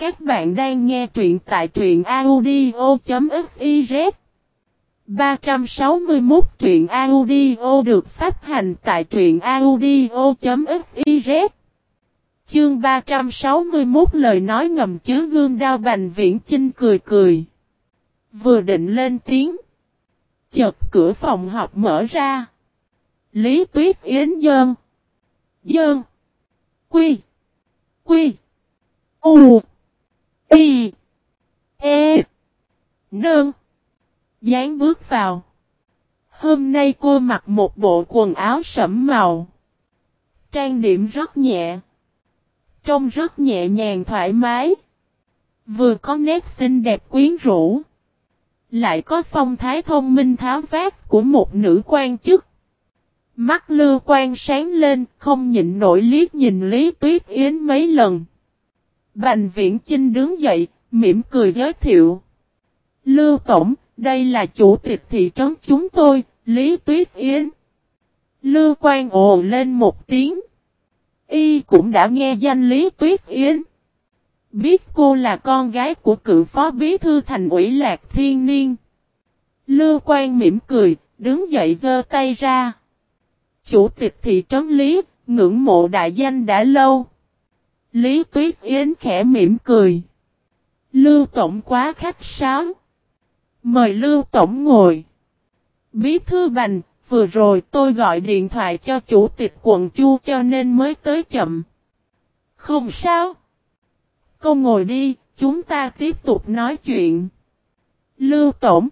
Các bạn đang nghe truyện tại truyện audio.fiz 361 truyện audio được phát hành tại truyện audio.fiz Chương 361 lời nói ngầm chứa gương đao bành viễn chinh cười cười. Vừa định lên tiếng. Chợt cửa phòng học mở ra. Lý Tuyết Yến dơn. Dơn. Quy. Quy. U. Y. E. Nơn. Dán bước vào. Hôm nay cô mặc một bộ quần áo sẫm màu. Trang điểm rất nhẹ. Trông rất nhẹ nhàng thoải mái. Vừa có nét xinh đẹp quyến rũ. Lại có phong thái thông minh tháo vát của một nữ quan chức. Mắt lưu quan sáng lên, không nhịn nổi liếc nhìn Lý Tuyết Yến mấy lần. Bành viễn Chinh đứng dậy, mỉm cười giới thiệu. Lưu Tổng, đây là chủ tịch thị trấn chúng tôi, Lý Tuyết Yến. Lưu Quang ồ lên một tiếng. Y cũng đã nghe danh Lý Tuyết Yến. Biết cô là con gái của cựu phó bí thư thành ủy Lạc Thiên Niên. Lưu Quang mỉm cười, đứng dậy giơ tay ra. Chủ tịch thị trấn Lý, ngưỡng mộ đại danh đã lâu. Lý Tuyết Yến khẽ mỉm cười. Lưu Tổng quá khách sáo. Mời Lưu Tổng ngồi. Bí thư bành, vừa rồi tôi gọi điện thoại cho chủ tịch quận Chu cho nên mới tới chậm. Không sao. Cô ngồi đi, chúng ta tiếp tục nói chuyện. Lưu Tổng.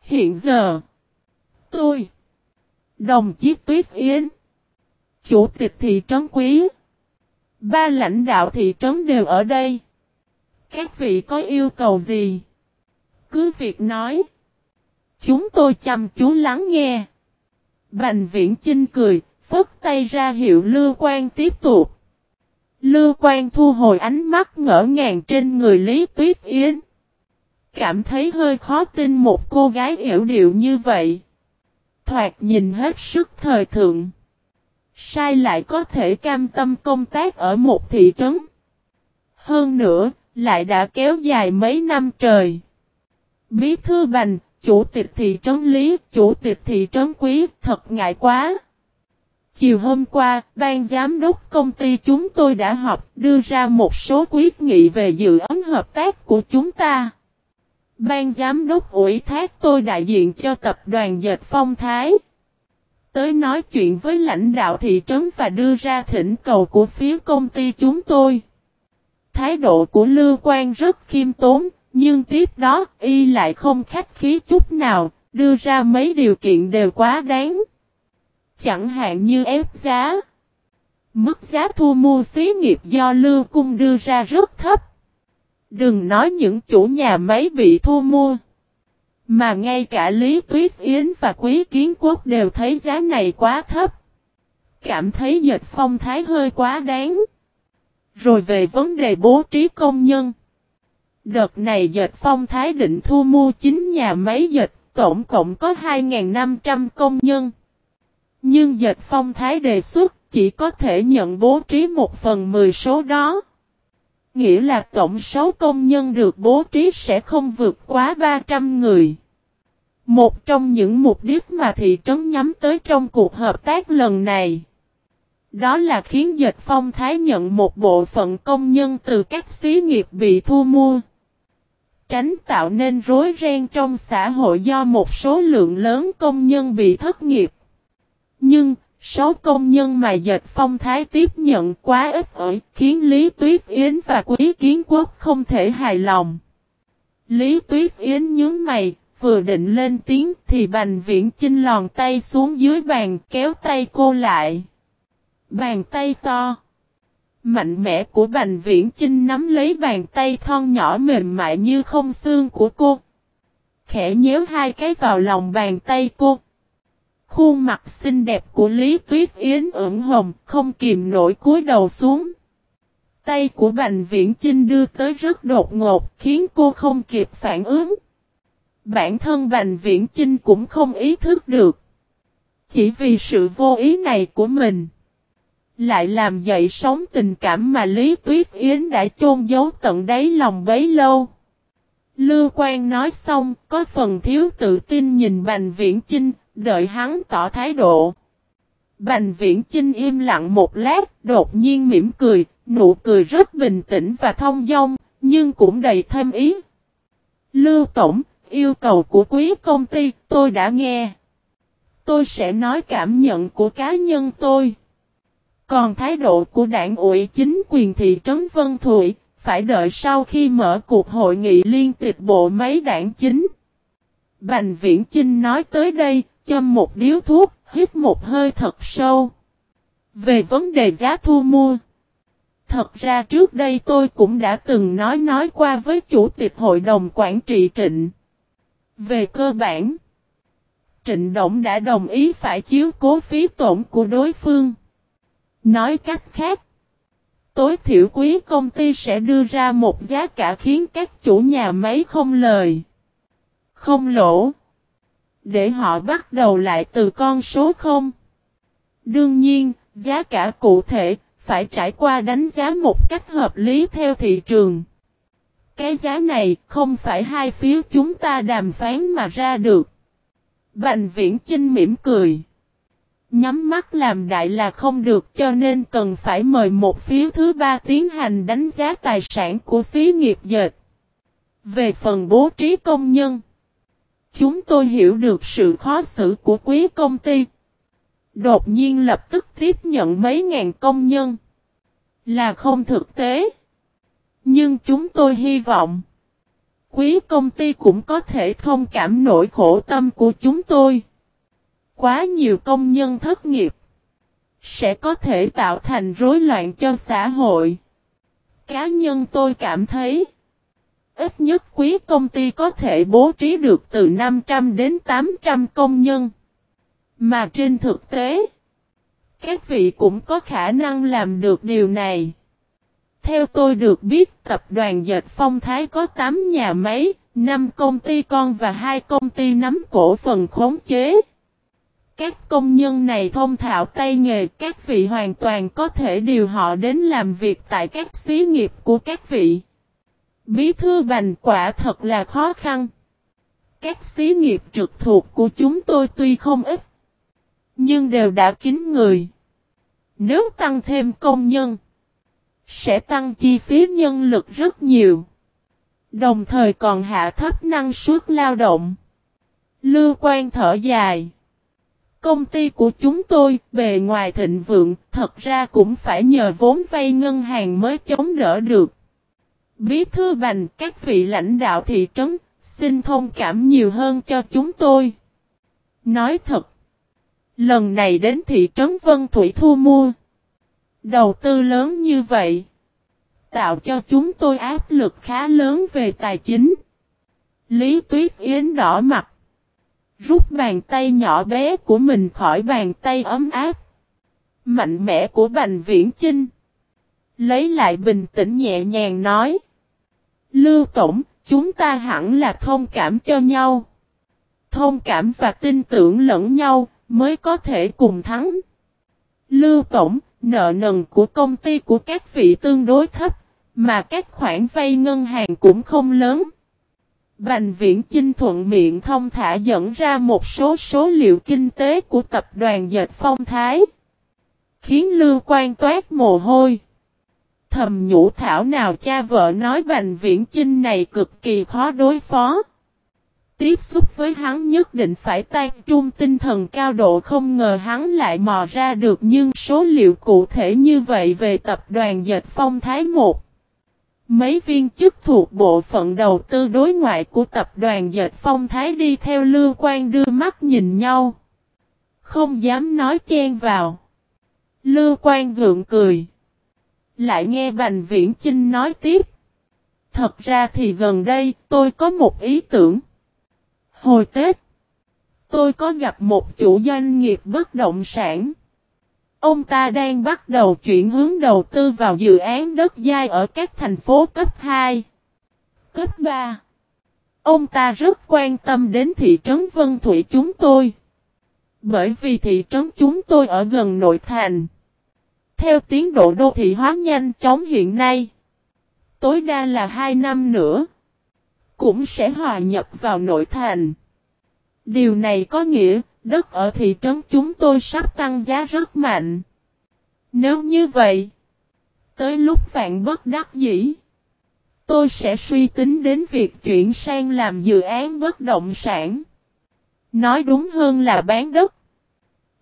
Hiện giờ. Tôi. Đồng chí Tuyết Yến. Chủ tịch thị trấn Quý. Ba lãnh đạo thị trấn đều ở đây. Các vị có yêu cầu gì? Cứ việc nói. Chúng tôi chăm chú lắng nghe. Bành viễn Chinh cười, phất tay ra hiệu Lưu Quan tiếp tục. Lưu Quan thu hồi ánh mắt ngỡ ngàng trên người Lý Tuyết Yến. Cảm thấy hơi khó tin một cô gái hiểu điệu như vậy. Thoạt nhìn hết sức thời thượng. Sai lại có thể cam tâm công tác ở một thị trấn. Hơn nữa, lại đã kéo dài mấy năm trời. Bí thư bành, chủ tịch thị trấn Lý, chủ tịch thị trấn Quý, thật ngại quá. Chiều hôm qua, ban giám đốc công ty chúng tôi đã họp đưa ra một số quyết nghị về dự án hợp tác của chúng ta. Ban giám đốc ủy thác tôi đại diện cho tập đoàn Dệt Phong Thái. Tới nói chuyện với lãnh đạo thị trấn và đưa ra thỉnh cầu của phía công ty chúng tôi. Thái độ của Lưu Quang rất khiêm tốn, nhưng tiếp đó y lại không khách khí chút nào, đưa ra mấy điều kiện đều quá đáng. Chẳng hạn như ép giá. Mức giá thu mua xí nghiệp do Lưu Cung đưa ra rất thấp. Đừng nói những chủ nhà máy bị thu mua. Mà ngay cả Lý Tuyết Yến và Quý Kiến Quốc đều thấy giá này quá thấp. Cảm thấy dịch phong thái hơi quá đáng. Rồi về vấn đề bố trí công nhân. Đợt này dệt phong thái định thu mua 9 nhà máy dệt, tổng cộng có 2.500 công nhân. Nhưng dệt phong thái đề xuất chỉ có thể nhận bố trí một phần 10 số đó. Nghĩa là tổng số công nhân được bố trí sẽ không vượt quá 300 người. Một trong những mục đích mà thị trấn nhắm tới trong cuộc hợp tác lần này. Đó là khiến dịch phong thái nhận một bộ phận công nhân từ các xí nghiệp bị thu mua. Tránh tạo nên rối ren trong xã hội do một số lượng lớn công nhân bị thất nghiệp. Nhưng, số công nhân mà dệt phong thái tiếp nhận quá ít ỏi khiến Lý Tuyết Yến và Quý Kiến Quốc không thể hài lòng. Lý Tuyết Yến nhướng mày, vừa định lên tiếng thì Bành Viễn Chinh lòn tay xuống dưới bàn kéo tay cô lại. Bàn tay to. Mạnh mẽ của Bành Viễn Chinh nắm lấy bàn tay thon nhỏ mềm mại như không xương của cô. Khẽ nhéo hai cái vào lòng bàn tay cô. Khuôn mặt xinh đẹp của Lý Tuyết Yến ửng hồng, không kìm nổi cúi đầu xuống. Tay của Bành Viễn Chinh đưa tới rất đột ngột, khiến cô không kịp phản ứng. Bản thân Bành Viễn Chinh cũng không ý thức được. Chỉ vì sự vô ý này của mình. Lại làm dậy sóng tình cảm mà Lý Tuyết Yến đã chôn giấu tận đáy lòng bấy lâu. Lưu Quang nói xong, có phần thiếu tự tin nhìn Bành Viễn Chinh, đợi hắn tỏ thái độ. Bành Viễn Chinh im lặng một lát, đột nhiên mỉm cười, nụ cười rất bình tĩnh và thông dong, nhưng cũng đầy thêm ý. Lưu Tổng, yêu cầu của quý công ty, tôi đã nghe. Tôi sẽ nói cảm nhận của cá nhân tôi. Còn thái độ của đảng ủy chính quyền thị trấn Vân Thụy, phải đợi sau khi mở cuộc hội nghị liên tịch bộ máy đảng chính. Bành Viễn Chinh nói tới đây, châm một điếu thuốc, hít một hơi thật sâu. Về vấn đề giá thu mua. Thật ra trước đây tôi cũng đã từng nói nói qua với chủ tịch hội đồng quản trị Trịnh. Về cơ bản, Trịnh Động đã đồng ý phải chiếu cố phí tổn của đối phương. Nói cách khác, tối thiểu quý công ty sẽ đưa ra một giá cả khiến các chủ nhà máy không lời, không lỗ, để họ bắt đầu lại từ con số không. Đương nhiên, giá cả cụ thể phải trải qua đánh giá một cách hợp lý theo thị trường. Cái giá này không phải hai phía chúng ta đàm phán mà ra được. Bành viễn Trinh mỉm cười. Nhắm mắt làm đại là không được cho nên cần phải mời một phía thứ ba tiến hành đánh giá tài sản của xí nghiệp dệt. Về phần bố trí công nhân. Chúng tôi hiểu được sự khó xử của quý công ty. Đột nhiên lập tức tiếp nhận mấy ngàn công nhân. Là không thực tế. Nhưng chúng tôi hy vọng. Quý công ty cũng có thể thông cảm nỗi khổ tâm của chúng tôi. Quá nhiều công nhân thất nghiệp. Sẽ có thể tạo thành rối loạn cho xã hội. Cá nhân tôi cảm thấy. Ít nhất quý công ty có thể bố trí được từ 500 đến 800 công nhân. Mà trên thực tế, các vị cũng có khả năng làm được điều này. Theo tôi được biết tập đoàn dệt phong thái có 8 nhà máy, 5 công ty con và 2 công ty nắm cổ phần khống chế. Các công nhân này thông thạo tay nghề, các vị hoàn toàn có thể điều họ đến làm việc tại các xí nghiệp của các vị. Bí thư bành quả thật là khó khăn. Các xí nghiệp trực thuộc của chúng tôi tuy không ít, nhưng đều đã kín người. Nếu tăng thêm công nhân, sẽ tăng chi phí nhân lực rất nhiều. Đồng thời còn hạ thấp năng suất lao động. Lưu quan thở dài. Công ty của chúng tôi, bề ngoài thịnh vượng, thật ra cũng phải nhờ vốn vay ngân hàng mới chống đỡ được. Bí thư bành các vị lãnh đạo thị trấn, xin thông cảm nhiều hơn cho chúng tôi. Nói thật, lần này đến thị trấn Vân Thủy thu mua. Đầu tư lớn như vậy, tạo cho chúng tôi áp lực khá lớn về tài chính. Lý Tuyết Yến đỏ mặt, rút bàn tay nhỏ bé của mình khỏi bàn tay ấm áp. Mạnh mẽ của Bành Viễn Chinh. Lấy lại bình tĩnh nhẹ nhàng nói. Lưu Tổng, chúng ta hẳn là thông cảm cho nhau. Thông cảm và tin tưởng lẫn nhau, mới có thể cùng thắng. Lưu Tổng, nợ nần của công ty của các vị tương đối thấp, mà các khoản vay ngân hàng cũng không lớn. Bành viễn Chinh thuận miệng thông thả dẫn ra một số số liệu kinh tế của tập đoàn dệt phong thái. Khiến Lưu quan toát mồ hôi. Thầm nhũ thảo nào cha vợ nói Bành Viễn Chinh này cực kỳ khó đối phó. Tiếp xúc với hắn nhất định phải tan trung tinh thần cao độ không ngờ hắn lại mò ra được nhưng số liệu cụ thể như vậy về tập đoàn dệt phong thái 1. Mấy viên chức thuộc bộ phận đầu tư đối ngoại của tập đoàn dệt phong thái đi theo lưu quan đưa mắt nhìn nhau. Không dám nói chen vào. Lưu quan gượng cười. Lại nghe Bành Viễn Chinh nói tiếp. Thật ra thì gần đây tôi có một ý tưởng. Hồi Tết, tôi có gặp một chủ doanh nghiệp bất động sản. Ông ta đang bắt đầu chuyển hướng đầu tư vào dự án đất dai ở các thành phố cấp 2, cấp 3. Ông ta rất quan tâm đến thị trấn Vân Thủy chúng tôi. Bởi vì thị trấn chúng tôi ở gần nội thành. Theo tiến độ đô thị hóa nhanh chóng hiện nay, tối đa là 2 năm nữa, cũng sẽ hòa nhập vào nội thành. Điều này có nghĩa, đất ở thị trấn chúng tôi sắp tăng giá rất mạnh. Nếu như vậy, tới lúc vạn bất đắc dĩ, tôi sẽ suy tính đến việc chuyển sang làm dự án bất động sản. Nói đúng hơn là bán đất.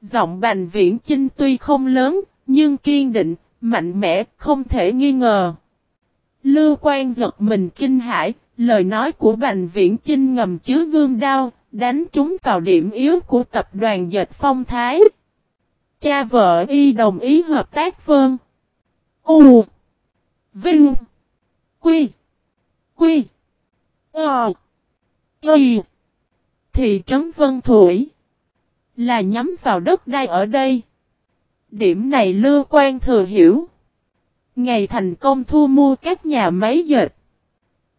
Giọng bành viễn chinh tuy không lớn, nhưng kiên định, mạnh mẽ, không thể nghi ngờ. Lưu quan giật mình kinh hãi, lời nói của bành viễn chinh ngầm chứa gương đao, đánh trúng vào điểm yếu của tập đoàn dệt phong thái. Cha vợ y đồng ý hợp tác vương. U Vinh Quy Quy Ờ Y Thị trấn Vân Thủy Là nhắm vào đất đai ở đây. Điểm này Lưu Quan thừa hiểu. Ngày thành công thu mua các nhà máy dệt.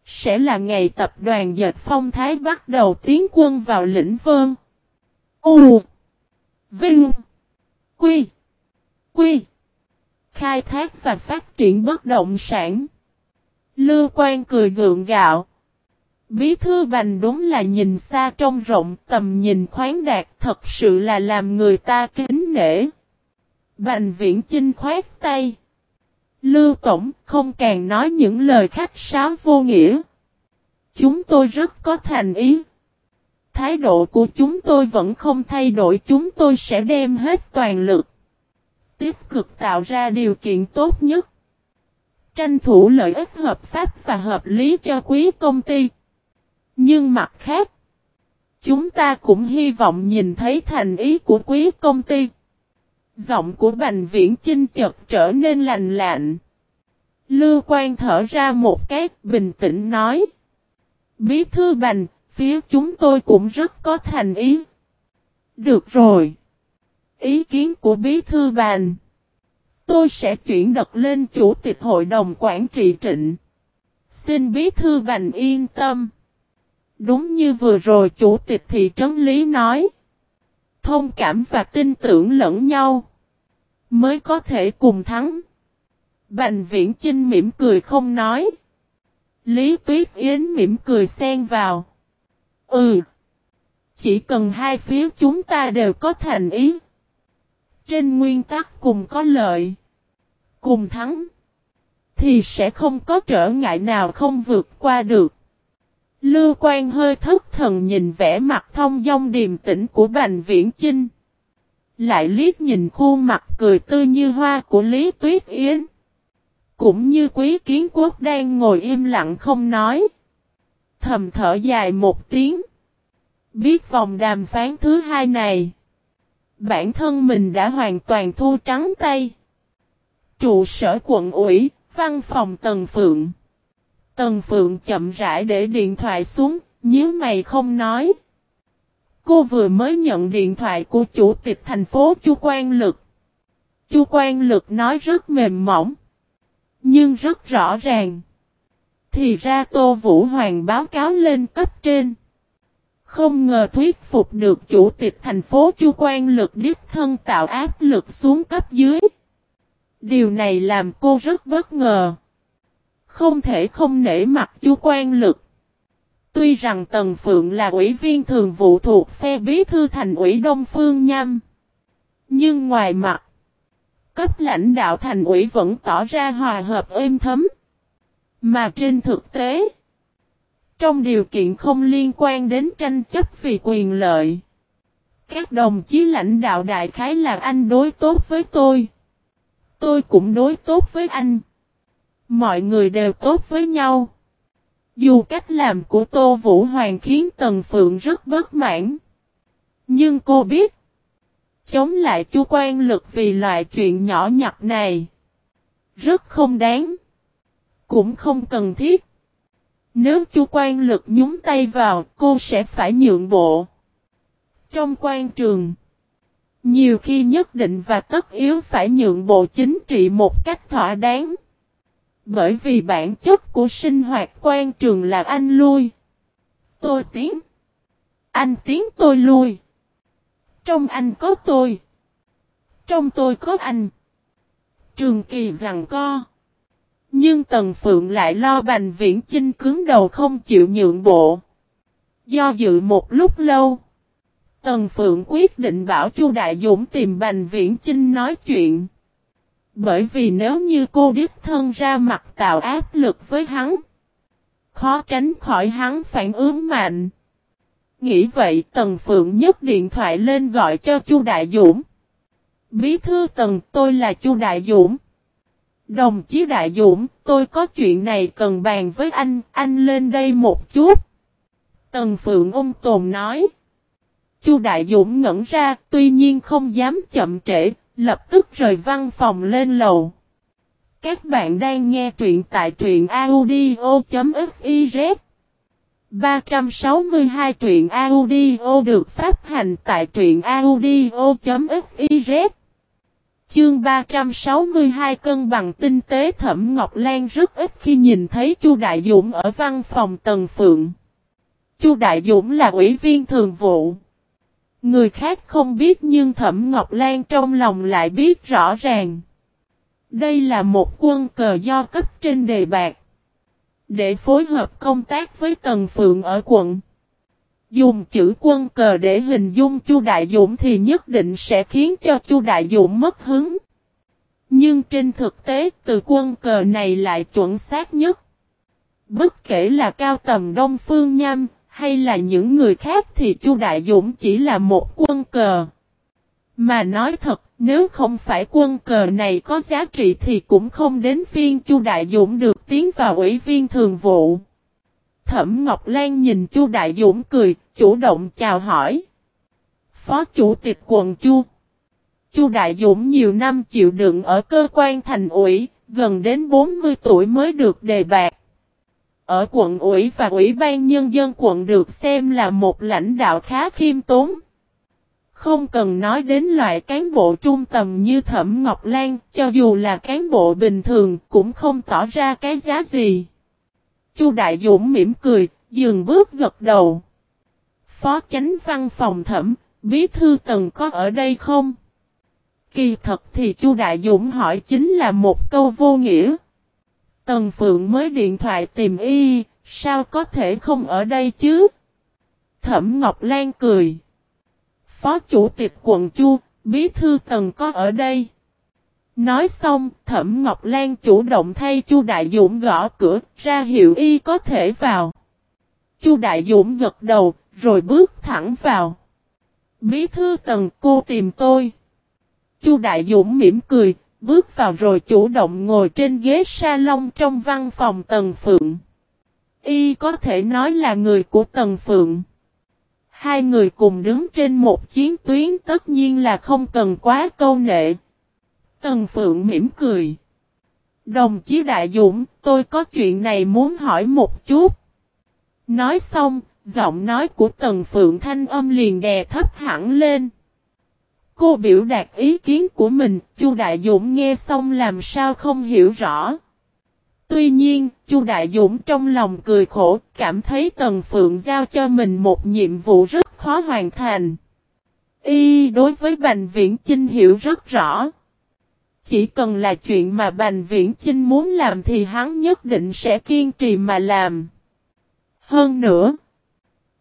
Sẽ là ngày tập đoàn dệt phong thái bắt đầu tiến quân vào lĩnh vương U Vinh Quy Quy Khai thác và phát triển bất động sản. Lưu Quan cười gượng gạo. Bí thư bành đúng là nhìn xa trông rộng, tầm nhìn khoáng đạt thật sự là làm người ta kính nể. Bành viễn chinh khoát tay. Lưu Tổng không càng nói những lời khách sáo vô nghĩa. Chúng tôi rất có thành ý. Thái độ của chúng tôi vẫn không thay đổi chúng tôi sẽ đem hết toàn lực. Tiếp cực tạo ra điều kiện tốt nhất. Tranh thủ lợi ích hợp pháp và hợp lý cho quý công ty. Nhưng mặt khác, chúng ta cũng hy vọng nhìn thấy thành ý của quý công ty. Giọng của Bành Viễn Chinh chợt trở nên lành lạnh. Lưu Quan thở ra một cái, bình tĩnh nói. Bí thư Bành, phía chúng tôi cũng rất có thành ý. Được rồi. Ý kiến của Bí thư Bành. Tôi sẽ chuyển đợt lên Chủ tịch Hội đồng Quản trị Trịnh. Xin Bí thư Bành yên tâm. Đúng như vừa rồi Chủ tịch Thị trấn Lý nói. Thông cảm và tin tưởng lẫn nhau. Mới có thể cùng thắng. Bành viễn Trinh mỉm cười không nói. Lý Tuyết Yến mỉm cười xen vào. Ừ. Chỉ cần hai phía chúng ta đều có thành ý. Trên nguyên tắc cùng có lợi. Cùng thắng. Thì sẽ không có trở ngại nào không vượt qua được. Lưu quan hơi thất thần nhìn vẻ mặt thông dong điềm tĩnh của Bành Viễn Chinh. Lại liếc nhìn khuôn mặt cười tươi như hoa của Lý Tuyết Yến. Cũng như quý kiến quốc đang ngồi im lặng không nói. Thầm thở dài một tiếng. Biết vòng đàm phán thứ hai này. Bản thân mình đã hoàn toàn thu trắng tay. Trụ sở quận ủy, văn phòng Tần Phượng. Tần Phượng chậm rãi để điện thoại xuống, nhíu mày không nói. Cô vừa mới nhận điện thoại của chủ tịch thành phố Chu Quan Lực. Chu Quan Lực nói rất mềm mỏng. Nhưng rất rõ ràng. Thì ra Tô Vũ Hoàng báo cáo lên cấp trên. Không ngờ thuyết phục được chủ tịch thành phố Chu Quan Lực đích thân tạo áp lực xuống cấp dưới. Điều này làm cô rất bất ngờ. Không thể không nể mặt Chu Quan Lực. Tuy rằng Tần Phượng là ủy viên thường vụ thuộc phe bí thư thành ủy Đông Phương Nham. Nhưng ngoài mặt, cấp lãnh đạo thành ủy vẫn tỏ ra hòa hợp êm thấm. Mà trên thực tế, trong điều kiện không liên quan đến tranh chấp vì quyền lợi, các đồng chí lãnh đạo đại khái là anh đối tốt với tôi. Tôi cũng đối tốt với anh. Mọi người đều tốt với nhau. Dù cách làm của Tô Vũ Hoàng khiến Tần Phượng rất bất mãn. Nhưng cô biết. Chống lại chu quan lực vì loại chuyện nhỏ nhặt này. Rất không đáng. Cũng không cần thiết. Nếu chu quan lực nhúng tay vào, cô sẽ phải nhượng bộ. Trong quan trường. Nhiều khi nhất định và tất yếu phải nhượng bộ chính trị một cách thỏa đáng. Bởi vì bản chất của sinh hoạt quan trường là anh lui. Tôi tiến. Anh tiến tôi lui. Trong anh có tôi. Trong tôi có anh. Trường kỳ rằng co. Nhưng Tần Phượng lại lo Bành Viễn Chinh cứng đầu không chịu nhượng bộ. Do dự một lúc lâu. Tần Phượng quyết định bảo Chu Đại Dũng tìm Bành Viễn Chinh nói chuyện. Bởi vì nếu như cô đích thân ra mặt tạo áp lực với hắn. Khó tránh khỏi hắn phản ứng mạnh. Nghĩ vậy Tần Phượng nhấc điện thoại lên gọi cho Chu Đại Dũng. Bí thư Tần tôi là Chu Đại Dũng. Đồng chí Đại Dũng, tôi có chuyện này cần bàn với anh, anh lên đây một chút. Tần Phượng ôm tồn nói. Chu Đại Dũng ngẩn ra, tuy nhiên không dám chậm trễ, lập tức rời văn phòng lên lầu. Các bạn đang nghe truyện tại truyện audio.fiz 362 truyện audio được phát hành tại truyện audio.fiz Chương 362 cân bằng tinh tế Thẩm Ngọc Lan rất ít khi nhìn thấy Chu Đại Dũng ở văn phòng Tần Phượng. Chu Đại Dũng là ủy viên thường vụ. Người khác không biết nhưng Thẩm Ngọc Lan trong lòng lại biết rõ ràng. Đây là một quân cờ do cấp trên đề bạc. Để phối hợp công tác với Tần Phượng ở quận. Dùng chữ quân cờ để hình dung Chu Đại Dũng thì nhất định sẽ khiến cho Chu Đại Dũng mất hứng. Nhưng trên thực tế, từ quân cờ này lại chuẩn xác nhất. Bất kể là cao tầm Đông Phương Nham hay là những người khác thì Chu Đại Dũng chỉ là một quân cờ. Mà nói thật, nếu không phải quân cờ này có giá trị thì cũng không đến phiên Chu Đại Dũng được tiến vào ủy viên thường vụ. Thẩm Ngọc Lan nhìn Chu Đại Dũng cười, chủ động chào hỏi. Phó chủ tịch quận Chu. Chu Đại Dũng nhiều năm chịu đựng ở cơ quan thành ủy, gần đến 40 tuổi mới được đề bạc. Ở quận ủy và ủy ban nhân dân quận được xem là một lãnh đạo khá khiêm tốn. Không cần nói đến loại cán bộ trung tầm như Thẩm Ngọc Lan, cho dù là cán bộ bình thường cũng không tỏ ra cái giá gì. Chu Đại Dũng mỉm cười, dừng bước gật đầu. Phó chánh văn phòng thẩm, bí thư tần có ở đây không? Kỳ thật thì Chu Đại Dũng hỏi chính là một câu vô nghĩa. Tần Phượng mới điện thoại tìm y, sao có thể không ở đây chứ? Thẩm Ngọc Lan cười. Phó chủ tịch quận Chu, bí thư tần có ở đây. Nói xong, Thẩm Ngọc Lan chủ động thay Chu Đại Dũng gõ cửa, ra hiệu y có thể vào. Chu Đại Dũng gật đầu, rồi bước thẳng vào. Bí thư tần cô tìm tôi. Chu Đại Dũng mỉm cười, bước vào rồi chủ động ngồi trên ghế salon trong văn phòng Tần Phượng. Y có thể nói là người của Tần Phượng. Hai người cùng đứng trên một chiến tuyến tất nhiên là không cần quá câu nệ. Tần Phượng mỉm cười. Đồng chí Đại Dũng, tôi có chuyện này muốn hỏi một chút. Nói xong, giọng nói của Tần Phượng thanh âm liền đè thấp hẳn lên. Cô biểu đạt ý kiến của mình, Chu Đại Dũng nghe xong làm sao không hiểu rõ. Tuy nhiên, Chu Đại Dũng trong lòng cười khổ, cảm thấy Tần Phượng giao cho mình một nhiệm vụ rất khó hoàn thành. Y đối với Bành Viễn Chinh hiểu rất rõ. Chỉ cần là chuyện mà Bành Viễn Chinh muốn làm thì hắn nhất định sẽ kiên trì mà làm. Hơn nữa,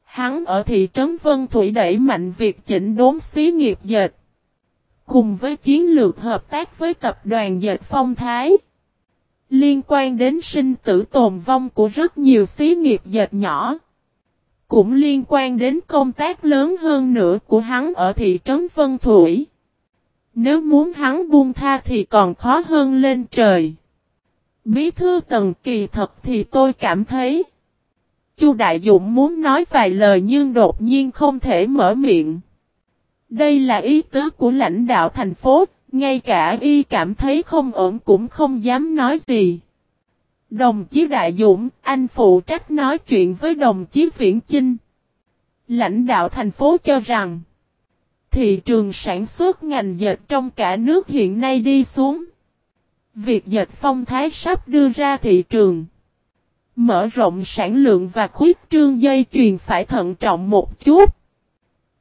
hắn ở thị trấn Vân Thủy đẩy mạnh việc chỉnh đốn xí nghiệp dệt. Cùng với chiến lược hợp tác với tập đoàn dệt phong thái. Liên quan đến sinh tử tồn vong của rất nhiều xí nghiệp dệt nhỏ. Cũng liên quan đến công tác lớn hơn nữa của hắn ở thị trấn Vân Thủy. Nếu muốn hắn buông tha thì còn khó hơn lên trời. Bí thư tần kỳ thật thì tôi cảm thấy. Chu Đại Dũng muốn nói vài lời nhưng đột nhiên không thể mở miệng. Đây là ý tứ của lãnh đạo thành phố, ngay cả y cảm thấy không ổn cũng không dám nói gì. Đồng chí Đại Dũng, anh phụ trách nói chuyện với đồng chí Viễn Chinh. Lãnh đạo thành phố cho rằng, thị trường sản xuất ngành dệt trong cả nước hiện nay đi xuống. Việc dệt phong thái sắp đưa ra thị trường. Mở rộng sản lượng và khuyết trương dây chuyền phải thận trọng một chút.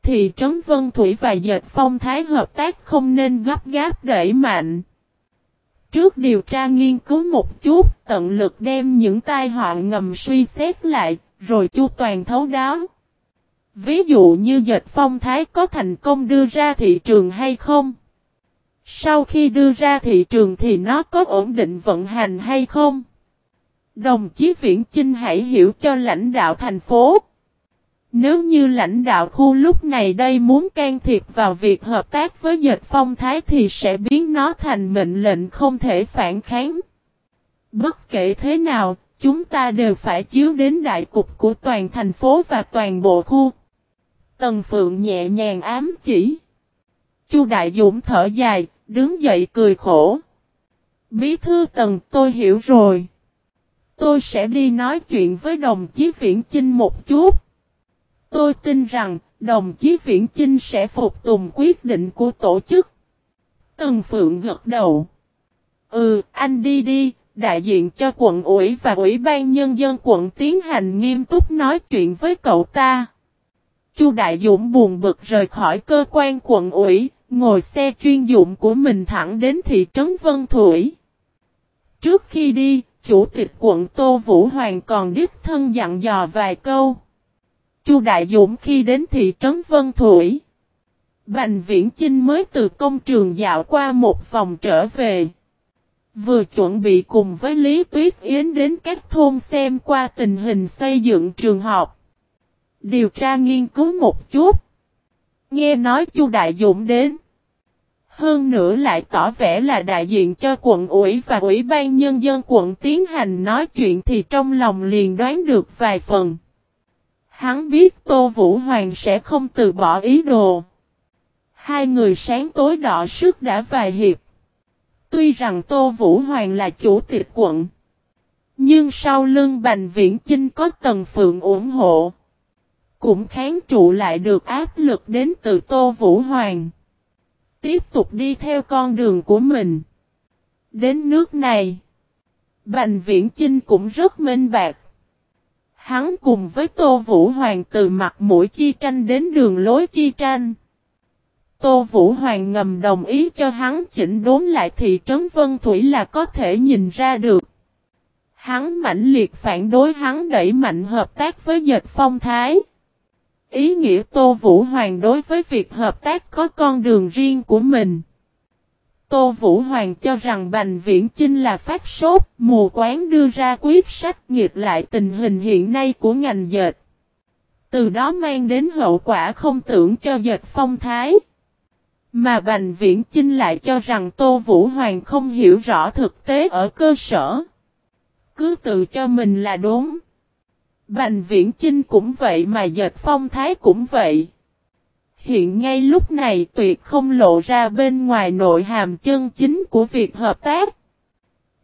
Thị trấn Vân Thủy và dệt phong thái hợp tác không nên gấp gáp đẩy mạnh. Trước điều tra nghiên cứu một chút, tận lực đem những tai họa ngầm suy xét lại, rồi chu toàn thấu đáo. Ví dụ như dệt phong thái có thành công đưa ra thị trường hay không? Sau khi đưa ra thị trường thì nó có ổn định vận hành hay không? Đồng chí Viễn Chinh hãy hiểu cho lãnh đạo thành phố. Nếu như lãnh đạo khu lúc này đây muốn can thiệp vào việc hợp tác với dệt phong thái thì sẽ biến nó thành mệnh lệnh không thể phản kháng. Bất kể thế nào, chúng ta đều phải chiếu đến đại cục của toàn thành phố và toàn bộ khu. Tần Phượng nhẹ nhàng ám chỉ. Chu Đại Dũng thở dài, đứng dậy cười khổ. Bí thư Tần tôi hiểu rồi. Tôi sẽ đi nói chuyện với đồng chí Viễn Chinh một chút. Tôi tin rằng, đồng chí Viễn Chinh sẽ phục tùng quyết định của tổ chức. Tần Phượng gật đầu. Ừ, anh đi đi, đại diện cho quận ủy và ủy ban nhân dân quận tiến hành nghiêm túc nói chuyện với cậu ta. Chu Đại Dũng buồn bực rời khỏi cơ quan quận ủy, ngồi xe chuyên dụng của mình thẳng đến thị trấn Vân Thủy. Trước khi đi, Chủ tịch quận Tô Vũ Hoàng còn đích thân dặn dò vài câu. Chu Đại Dũng khi đến thị trấn Vân Thủy. Bành Viễn Chinh mới từ công trường dạo qua một vòng trở về. Vừa chuẩn bị cùng với Lý Tuyết Yến đến các thôn xem qua tình hình xây dựng trường học. Điều tra nghiên cứu một chút. Nghe nói Chu Đại Dũng đến. Hơn nữa lại tỏ vẻ là đại diện cho quận ủy và ủy ban nhân dân quận tiến hành nói chuyện thì trong lòng liền đoán được vài phần. Hắn biết Tô Vũ Hoàng sẽ không từ bỏ ý đồ. Hai người sáng tối đỏ sức đã vài hiệp. Tuy rằng Tô Vũ Hoàng là chủ tịch quận. Nhưng sau lưng Bành Viễn Chinh có Tần Phượng ủng hộ. Cũng kháng trụ lại được áp lực đến từ Tô Vũ Hoàng. Tiếp tục đi theo con đường của mình. Đến nước này. Bành Viễn Chinh cũng rất minh bạc. Hắn cùng với Tô Vũ Hoàng từ mặt mũi chi tranh đến đường lối chi tranh. Tô Vũ Hoàng ngầm đồng ý cho hắn chỉnh đốn lại thị trấn Vân Thủy là có thể nhìn ra được. Hắn mãnh liệt phản đối hắn đẩy mạnh hợp tác với dệt phong thái. Ý nghĩa Tô Vũ Hoàng đối với việc hợp tác có con đường riêng của mình. Tô Vũ Hoàng cho rằng Bành Viễn Chinh là phát sốt, mù quán đưa ra quyết sách nghiệt lại tình hình hiện nay của ngành dệt. Từ đó mang đến hậu quả không tưởng cho dệt phong thái. Mà Bành Viễn Chinh lại cho rằng Tô Vũ Hoàng không hiểu rõ thực tế ở cơ sở. Cứ tự cho mình là đúng. Bành Viễn Chinh cũng vậy mà dệt phong thái cũng vậy. Hiện ngay lúc này tuyệt không lộ ra bên ngoài nội hàm chân chính của việc hợp tác.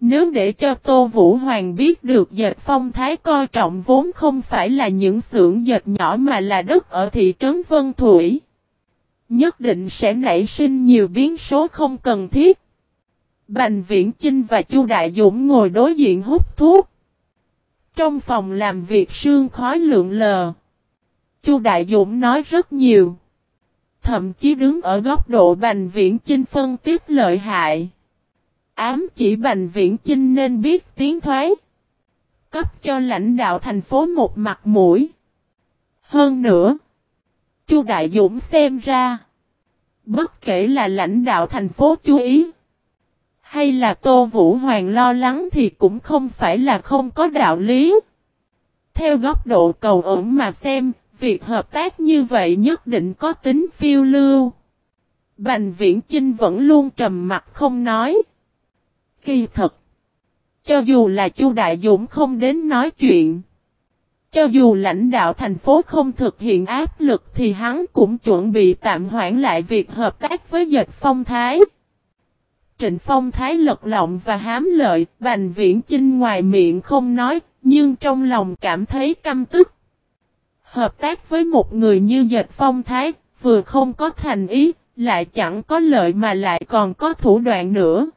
Nếu để cho Tô Vũ Hoàng biết được dệt phong thái coi trọng vốn không phải là những xưởng dệt nhỏ mà là đất ở thị trấn Vân Thủy. Nhất định sẽ nảy sinh nhiều biến số không cần thiết. Bành Viễn Chinh và Chu Đại Dũng ngồi đối diện hút thuốc. Trong phòng làm việc sương khói lượng lờ. Chu Đại Dũng nói rất nhiều. Thậm chí đứng ở góc độ Bành Viễn Chinh phân tích lợi hại. Ám chỉ Bành Viễn Chinh nên biết tiếng thoái. Cấp cho lãnh đạo thành phố một mặt mũi. Hơn nữa. Chu Đại Dũng xem ra. Bất kể là lãnh đạo thành phố chú ý. Hay là Tô Vũ Hoàng lo lắng thì cũng không phải là không có đạo lý. Theo góc độ cầu ẩn mà xem, việc hợp tác như vậy nhất định có tính phiêu lưu. Bành Viễn Chinh vẫn luôn trầm mặt không nói. Kỳ thật. Cho dù là Chu Đại Dũng không đến nói chuyện. Cho dù lãnh đạo thành phố không thực hiện áp lực thì hắn cũng chuẩn bị tạm hoãn lại việc hợp tác với dệt phong thái. Trịnh Phong Thái lật lọng và hám lợi, Bành Viễn Chinh ngoài miệng không nói, nhưng trong lòng cảm thấy căm tức. Hợp tác với một người như Dệt Phong Thái, vừa không có thành ý, lại chẳng có lợi mà lại còn có thủ đoạn nữa.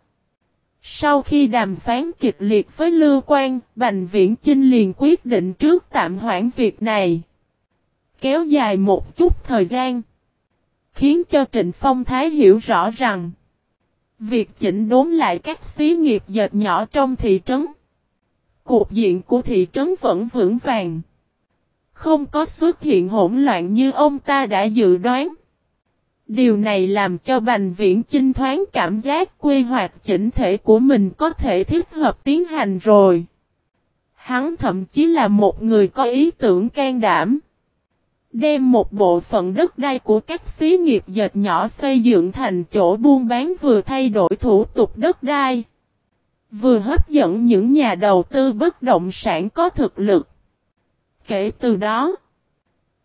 Sau khi đàm phán kịch liệt với Lưu Quan, Bành Viễn Chinh liền quyết định trước tạm hoãn việc này. Kéo dài một chút thời gian. Khiến cho Trịnh Phong Thái hiểu rõ rằng Việc chỉnh đốn lại các xí nghiệp dệt nhỏ trong thị trấn. cuộc diện của thị trấn vẫn vững vàng. Không có xuất hiện hỗn loạn như ông ta đã dự đoán. Điều này làm cho Bành Viễn Chinh thoáng cảm giác quy hoạch chỉnh thể của mình có thể thích hợp tiến hành rồi. Hắn thậm chí là một người có ý tưởng can đảm. Đem một bộ phận đất đai của các xí nghiệp dệt nhỏ xây dựng thành chỗ buôn bán vừa thay đổi thủ tục đất đai. Vừa hấp dẫn những nhà đầu tư bất động sản có thực lực. Kể từ đó,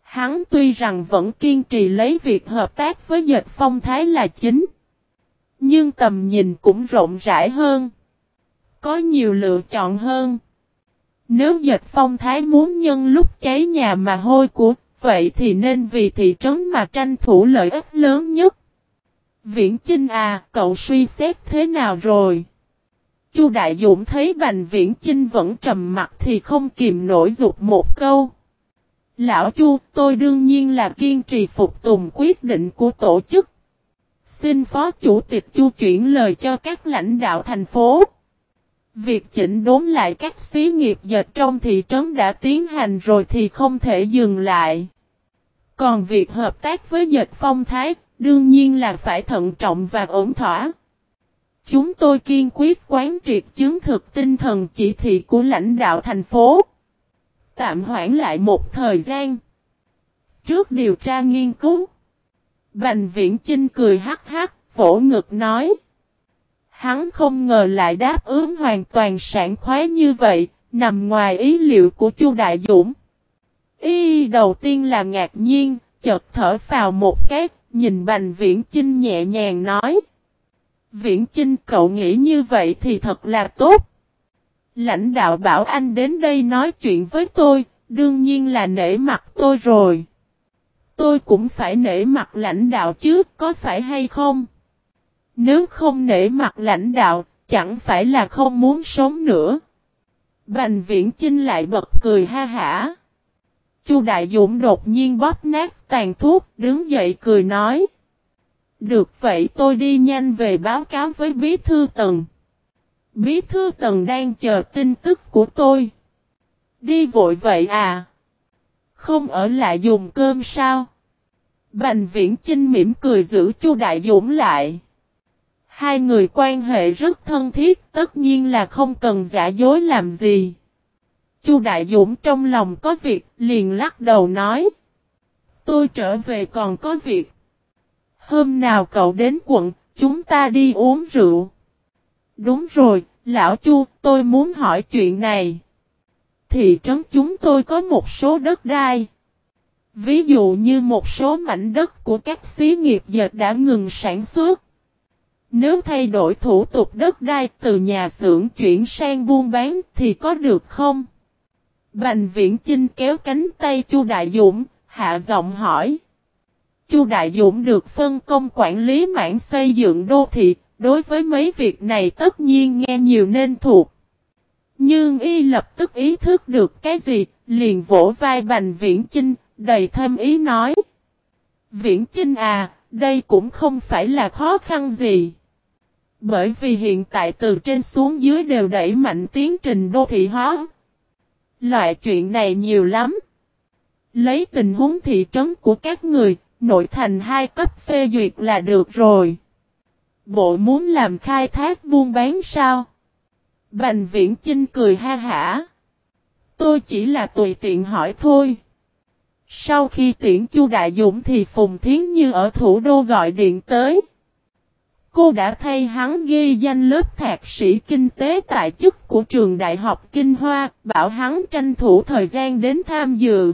hắn tuy rằng vẫn kiên trì lấy việc hợp tác với dệt phong thái là chính. Nhưng tầm nhìn cũng rộng rãi hơn. Có nhiều lựa chọn hơn. Nếu dệt phong thái muốn nhân lúc cháy nhà mà hôi của, vậy thì nên vì thị trấn mà tranh thủ lợi ích lớn nhất. Viễn Chinh à, cậu suy xét thế nào rồi? Chu Đại Dũng thấy Bành Viễn Chinh vẫn trầm mặt thì không kìm nổi dục một câu. Lão Chu, tôi đương nhiên là kiên trì phục tùng quyết định của tổ chức. Xin Phó Chủ tịch Chu chuyển lời cho các lãnh đạo thành phố. Việc chỉnh đốn lại các xí nghiệp dệt trong thị trấn đã tiến hành rồi thì không thể dừng lại. Còn việc hợp tác với dệt phong thái, đương nhiên là phải thận trọng và ổn thỏa. Chúng tôi kiên quyết quán triệt chứng thực tinh thần chỉ thị của lãnh đạo thành phố. Tạm hoãn lại một thời gian. Trước điều tra nghiên cứu, Bành Viễn Chinh cười hắc hắc, vỗ ngực nói. Hắn không ngờ lại đáp ứng hoàn toàn sản khoái như vậy, nằm ngoài ý liệu của Chu Đại Dũng. Y đầu tiên là ngạc nhiên, chợt thở vào một cái, nhìn Bành Viễn Chinh nhẹ nhàng nói. Viễn Chinh cậu nghĩ như vậy thì thật là tốt. Lãnh đạo bảo anh đến đây nói chuyện với tôi, đương nhiên là nể mặt tôi rồi. Tôi cũng phải nể mặt lãnh đạo chứ, có phải hay không? Nếu không nể mặt lãnh đạo, chẳng phải là không muốn sống nữa. Bành viễn Trinh lại bật cười ha hả. Chu Đại Dũng đột nhiên bóp nát tàn thuốc, đứng dậy cười nói. Được vậy tôi đi nhanh về báo cáo với Bí Thư Tần. Bí Thư Tần đang chờ tin tức của tôi. Đi vội vậy à? Không ở lại dùng cơm sao? Bành viễn Trinh mỉm cười giữ Chu Đại Dũng lại. Hai người quan hệ rất thân thiết, tất nhiên là không cần giả dối làm gì. Chu Đại Dũng trong lòng có việc, liền lắc đầu nói. Tôi trở về còn có việc. Hôm nào cậu đến quận, chúng ta đi uống rượu. Đúng rồi, lão Chu, tôi muốn hỏi chuyện này. Thị trấn chúng tôi có một số đất đai. Ví dụ như một số mảnh đất của các xí nghiệp dệt đã ngừng sản xuất. Nếu thay đổi thủ tục đất đai từ nhà xưởng chuyển sang buôn bán thì có được không? Bành viễn Chinh kéo cánh tay Chu Đại Dũng, hạ giọng hỏi. Chu Đại Dũng được phân công quản lý mảng xây dựng đô thị, đối với mấy việc này tất nhiên nghe nhiều nên thuộc. Nhưng y lập tức ý thức được cái gì, liền vỗ vai Bành Viễn Chinh, đầy thêm ý nói. Viễn Chinh à, đây cũng không phải là khó khăn gì. Bởi vì hiện tại từ trên xuống dưới đều đẩy mạnh tiến trình đô thị hóa. Loại chuyện này nhiều lắm. Lấy tình huống thị trấn của các người, nội thành hai cấp phê duyệt là được rồi. Bộ muốn làm khai thác buôn bán sao? Bành viễn Chinh cười ha hả. Tôi chỉ là tùy tiện hỏi thôi. Sau khi tiễn Chu Đại Dũng thì Phùng Thiến Như ở thủ đô gọi điện tới. Cô đã thay hắn ghi danh lớp thạc sĩ kinh tế tại chức của trường Đại học Kinh Hoa, bảo hắn tranh thủ thời gian đến tham dự.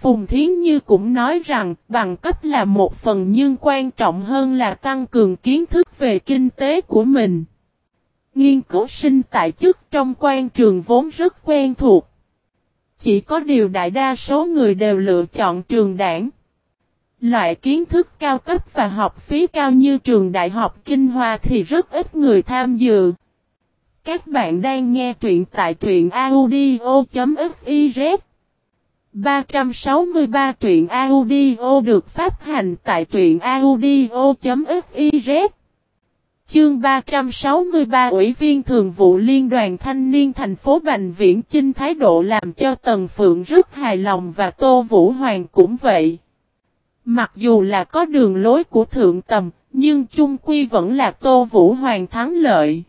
Phùng Thiến Như cũng nói rằng, bằng cấp là một phần nhưng quan trọng hơn là tăng cường kiến thức về kinh tế của mình. Nghiên cứu sinh tại chức trong quan trường vốn rất quen thuộc. Chỉ có điều đại đa số người đều lựa chọn trường đảng. Loại kiến thức cao cấp và học phí cao như trường đại học Kinh Hoa thì rất ít người tham dự. Các bạn đang nghe truyện tại truyện audio.fif 363 truyện audio được phát hành tại truyện audio.fiz Chương 363 Ủy viên Thường vụ Liên đoàn Thanh niên thành phố Bành Viễn Chinh thái độ làm cho Tần Phượng rất hài lòng và Tô Vũ Hoàng cũng vậy. Mặc dù là có đường lối của Thượng Tầm, nhưng chung quy vẫn là Tô Vũ Hoàng thắng lợi.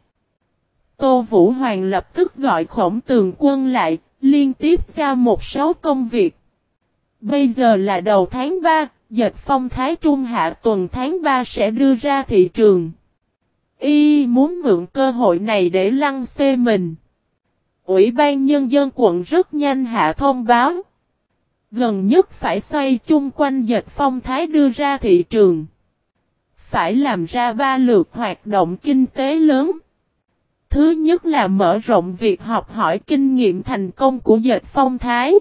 Tô Vũ Hoàng lập tức gọi khổng tường quân lại, liên tiếp giao một số công việc. Bây giờ là đầu tháng 3, dệt phong thái trung hạ tuần tháng 3 sẽ đưa ra thị trường. Y muốn mượn cơ hội này để lăng xê mình. Ủy ban Nhân dân quận rất nhanh hạ thông báo. Gần nhất phải xoay chung quanh dệt phong thái đưa ra thị trường. Phải làm ra ba lượt hoạt động kinh tế lớn. Thứ nhất là mở rộng việc học hỏi kinh nghiệm thành công của dệt phong thái.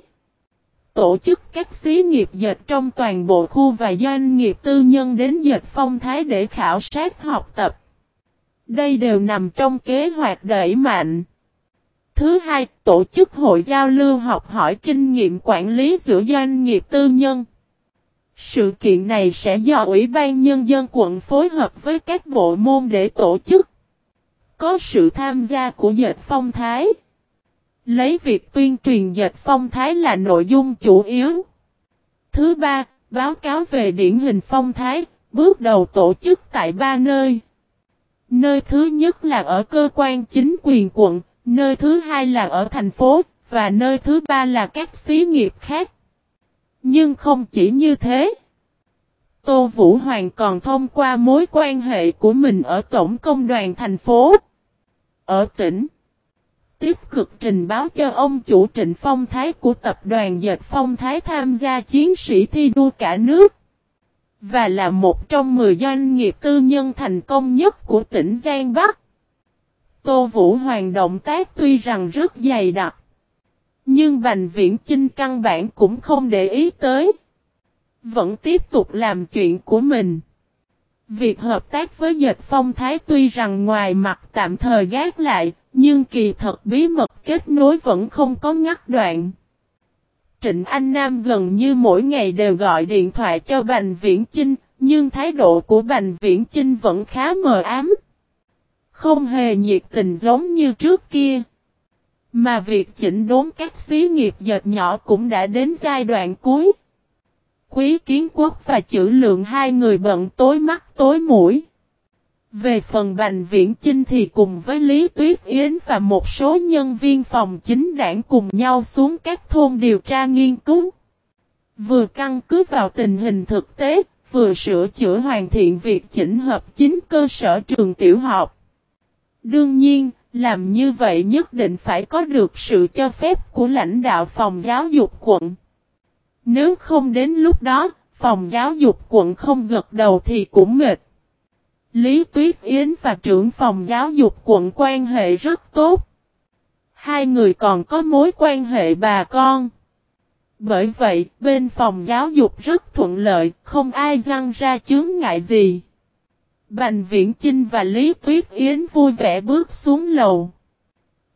Tổ chức các xí nghiệp dệt trong toàn bộ khu và doanh nghiệp tư nhân đến dệt phong thái để khảo sát học tập. Đây đều nằm trong kế hoạch đẩy mạnh. Thứ hai, tổ chức hội giao lưu học hỏi kinh nghiệm quản lý giữa doanh nghiệp tư nhân. Sự kiện này sẽ do Ủy ban Nhân dân quận phối hợp với các bộ môn để tổ chức. Có sự tham gia của dệt phong thái. Lấy việc tuyên truyền dệt phong thái là nội dung chủ yếu. Thứ ba, báo cáo về điển hình phong thái, bước đầu tổ chức tại ba nơi. Nơi thứ nhất là ở cơ quan chính quyền quận, nơi thứ hai là ở thành phố, và nơi thứ ba là các xí nghiệp khác. Nhưng không chỉ như thế. Tô Vũ Hoàng còn thông qua mối quan hệ của mình ở Tổng công đoàn thành phố. Ở tỉnh. Tiếp cực trình báo cho ông chủ trịnh phong thái của tập đoàn dệt phong thái tham gia chiến sĩ thi đua cả nước. Và là một trong 10 doanh nghiệp tư nhân thành công nhất của tỉnh Giang Bắc. Tô Vũ Hoàng động tác tuy rằng rất dày đặc. Nhưng Bành Viễn Chinh căn bản cũng không để ý tới. Vẫn tiếp tục làm chuyện của mình. Việc hợp tác với dịch phong thái tuy rằng ngoài mặt tạm thời gác lại, nhưng kỳ thật bí mật kết nối vẫn không có ngắt đoạn. Trịnh Anh Nam gần như mỗi ngày đều gọi điện thoại cho Bành Viễn Chinh, nhưng thái độ của Bành Viễn Chinh vẫn khá mờ ám. Không hề nhiệt tình giống như trước kia. Mà việc chỉnh đốn các xí nghiệp dệt nhỏ cũng đã đến giai đoạn cuối. Quý kiến quốc và chữ lượng hai người bận tối mắt tối mũi. Về phần Bành Viễn Chinh thì cùng với Lý Tuyết Yến và một số nhân viên phòng chính đảng cùng nhau xuống các thôn điều tra nghiên cứu. Vừa căn cứ vào tình hình thực tế, vừa sửa chữa hoàn thiện việc chỉnh hợp chính cơ sở trường tiểu học. Đương nhiên, làm như vậy nhất định phải có được sự cho phép của lãnh đạo phòng giáo dục quận. Nếu không đến lúc đó, phòng giáo dục quận không gật đầu thì cũng mệt. Lý Tuyết Yến và trưởng phòng giáo dục quận quan hệ rất tốt. Hai người còn có mối quan hệ bà con. Bởi vậy, bên phòng giáo dục rất thuận lợi, không ai răng ra chướng ngại gì. Bành Viễn Chinh và Lý Tuyết Yến vui vẻ bước xuống lầu.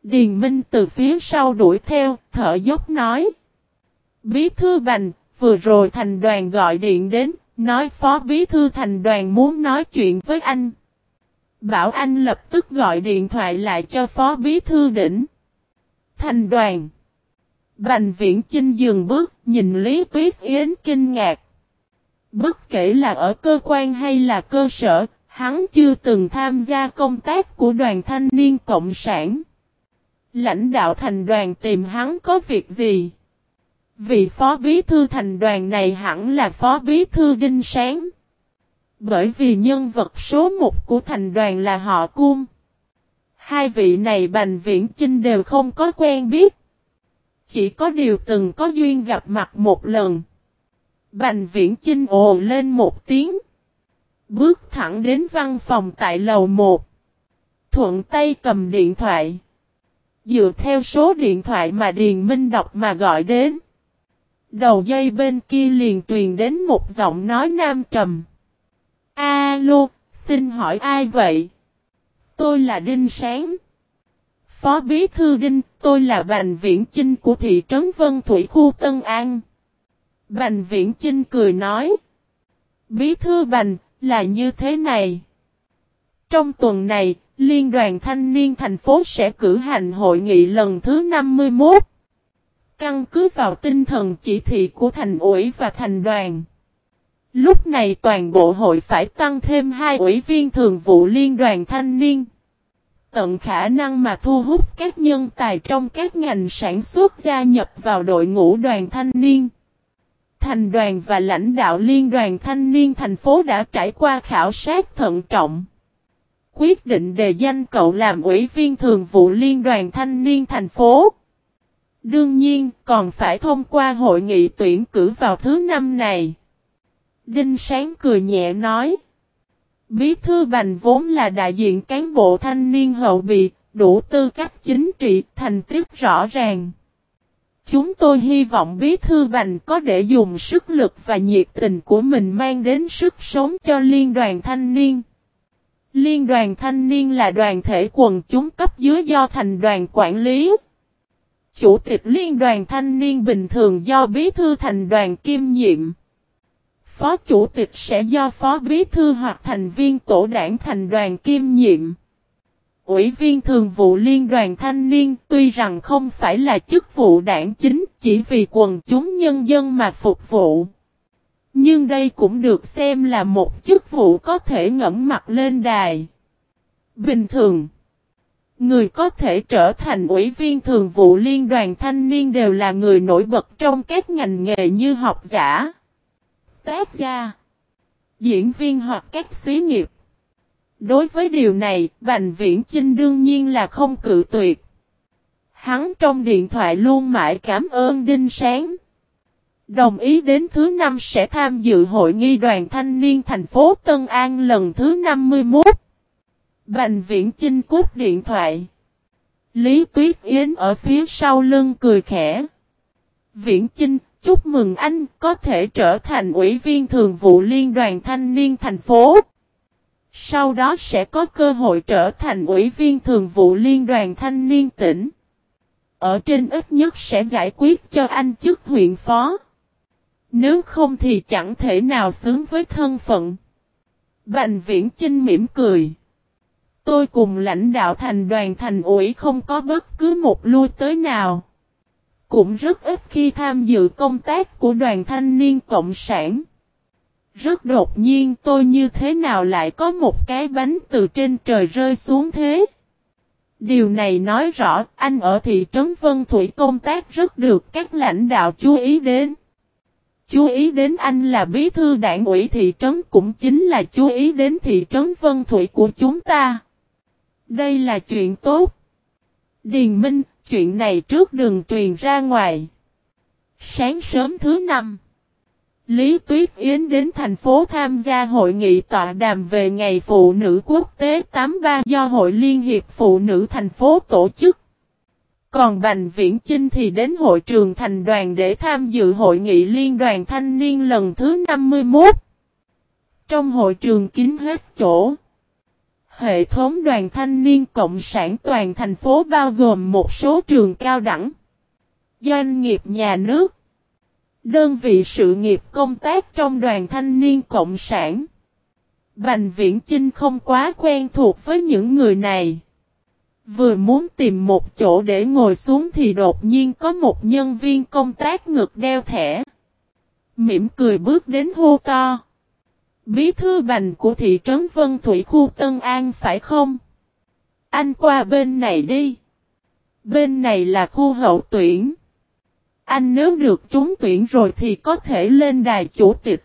Điền Minh từ phía sau đuổi theo, thở dốc nói. Bí thư Bành, vừa rồi thành đoàn gọi điện đến, nói phó bí thư thành đoàn muốn nói chuyện với anh. Bảo anh lập tức gọi điện thoại lại cho phó bí thư đỉnh. Thành đoàn. Bành viễn Chinh dừng bước, nhìn Lý Tuyết Yến kinh ngạc. Bất kể là ở cơ quan hay là cơ sở, hắn chưa từng tham gia công tác của đoàn thanh niên cộng sản. Lãnh đạo thành đoàn tìm hắn có việc gì? Vị phó bí thư thành đoàn này hẳn là phó bí thư Đinh Sáng. Bởi vì nhân vật số một của thành đoàn là họ cung. Hai vị này Bành Viễn Chinh đều không có quen biết. Chỉ có điều từng có duyên gặp mặt một lần. Bành Viễn Chinh ồ lên một tiếng. Bước thẳng đến văn phòng tại lầu 1. Thuận tay cầm điện thoại. Dựa theo số điện thoại mà Điền Minh đọc mà gọi đến. Đầu dây bên kia liền truyền đến một giọng nói nam trầm. Alo, xin hỏi ai vậy? Tôi là Đinh Sáng. Phó Bí Thư Đinh, tôi là Bành Viễn Chinh của thị trấn Vân Thủy khu Tân An. Bành Viễn Chinh cười nói. Bí Thư Bành, là như thế này. Trong tuần này, Liên đoàn Thanh niên thành phố sẽ cử hành hội nghị lần thứ 51. Căn cứ vào tinh thần chỉ thị của thành ủy và thành đoàn. Lúc này toàn bộ hội phải tăng thêm hai ủy viên thường vụ Liên đoàn Thanh niên. Tận khả năng mà thu hút các nhân tài trong các ngành sản xuất gia nhập vào đội ngũ đoàn thanh niên. Thành đoàn và lãnh đạo Liên đoàn Thanh niên thành phố đã trải qua khảo sát thận trọng quyết định đề danh cậu làm ủy viên thường vụ Liên đoàn Thanh niên thành phố. Đương nhiên, còn phải thông qua hội nghị tuyển cử vào thứ năm này. Đinh Sáng cười nhẹ nói. Bí thư Bành vốn là đại diện cán bộ thanh niên hậu bị, đủ tư cách chính trị, thành tích rõ ràng. Chúng tôi hy vọng Bí thư Bành có để dùng sức lực và nhiệt tình của mình mang đến sức sống cho liên đoàn thanh niên. Liên đoàn thanh niên là đoàn thể quần chúng cấp dưới do thành đoàn quản lý. Chủ tịch liên đoàn thanh niên bình thường do bí thư thành đoàn kiêm nhiệm. Phó chủ tịch sẽ do phó bí thư hoặc thành viên tổ đảng thành đoàn kiêm nhiệm. Ủy viên thường vụ liên đoàn thanh niên tuy rằng không phải là chức vụ đảng chính chỉ vì quần chúng nhân dân mà phục vụ. Nhưng đây cũng được xem là một chức vụ có thể ngẫm mặt lên đài. Bình thường, người có thể trở thành ủy viên thường vụ liên đoàn thanh niên đều là người nổi bật trong các ngành nghề như học giả, tác gia, diễn viên hoặc các xí nghiệp. Đối với điều này, Bành Viễn Chinh đương nhiên là không cự tuyệt. Hắn trong điện thoại luôn mãi cảm ơn Đinh Sáng. Đồng ý đến thứ năm sẽ tham dự hội nghi đoàn thanh niên thành phố Tân An lần thứ 51. Bành viễn chinh cút điện thoại. Lý Tuyết Yến ở phía sau lưng cười khẽ. Viễn Chinh, chúc mừng anh có thể trở thành ủy viên thường vụ liên đoàn thanh niên thành phố. Sau đó sẽ có cơ hội trở thành ủy viên thường vụ liên đoàn thanh niên tỉnh. Ở trên ít nhất sẽ giải quyết cho anh chức huyện phó. Nếu không thì chẳng thể nào xứng với thân phận. Bành viễn Trinh mỉm cười. Tôi cùng lãnh đạo thành đoàn thành ủy không có bất cứ một lui tới nào. Cũng rất ít khi tham dự công tác của đoàn thanh niên cộng sản. Rất đột nhiên tôi như thế nào lại có một cái bánh từ trên trời rơi xuống thế. Điều này nói rõ anh ở thị trấn Vân Thủy công tác rất được các lãnh đạo chú ý đến. Chú ý đến anh là bí thư đảng ủy thị trấn cũng chính là chú ý đến thị trấn Vân Thủy của chúng ta. Đây là chuyện tốt. Điền Minh, chuyện này trước đường truyền ra ngoài. Sáng sớm thứ năm, Lý Tuyết Yến đến thành phố tham gia hội nghị tọa đàm về Ngày Phụ nữ Quốc tế 83 do Hội Liên hiệp Phụ nữ thành phố tổ chức. Còn Bành Viễn Chinh thì đến hội trường thành đoàn để tham dự hội nghị liên đoàn thanh niên lần thứ 51. Trong hội trường kín hết chỗ. Hệ thống đoàn thanh niên cộng sản toàn thành phố bao gồm một số trường cao đẳng, doanh nghiệp nhà nước, đơn vị sự nghiệp công tác trong đoàn thanh niên cộng sản. Bành Viễn Chinh không quá quen thuộc với những người này. Vừa muốn tìm một chỗ để ngồi xuống thì đột nhiên có một nhân viên công tác ngực đeo thẻ. Mỉm cười bước đến hô to. Bí thư bành của thị trấn Vân Thủy khu Tân An phải không? Anh qua bên này đi. Bên này là khu hậu tuyển. Anh nếu được trúng tuyển rồi thì có thể lên đài chủ tịch.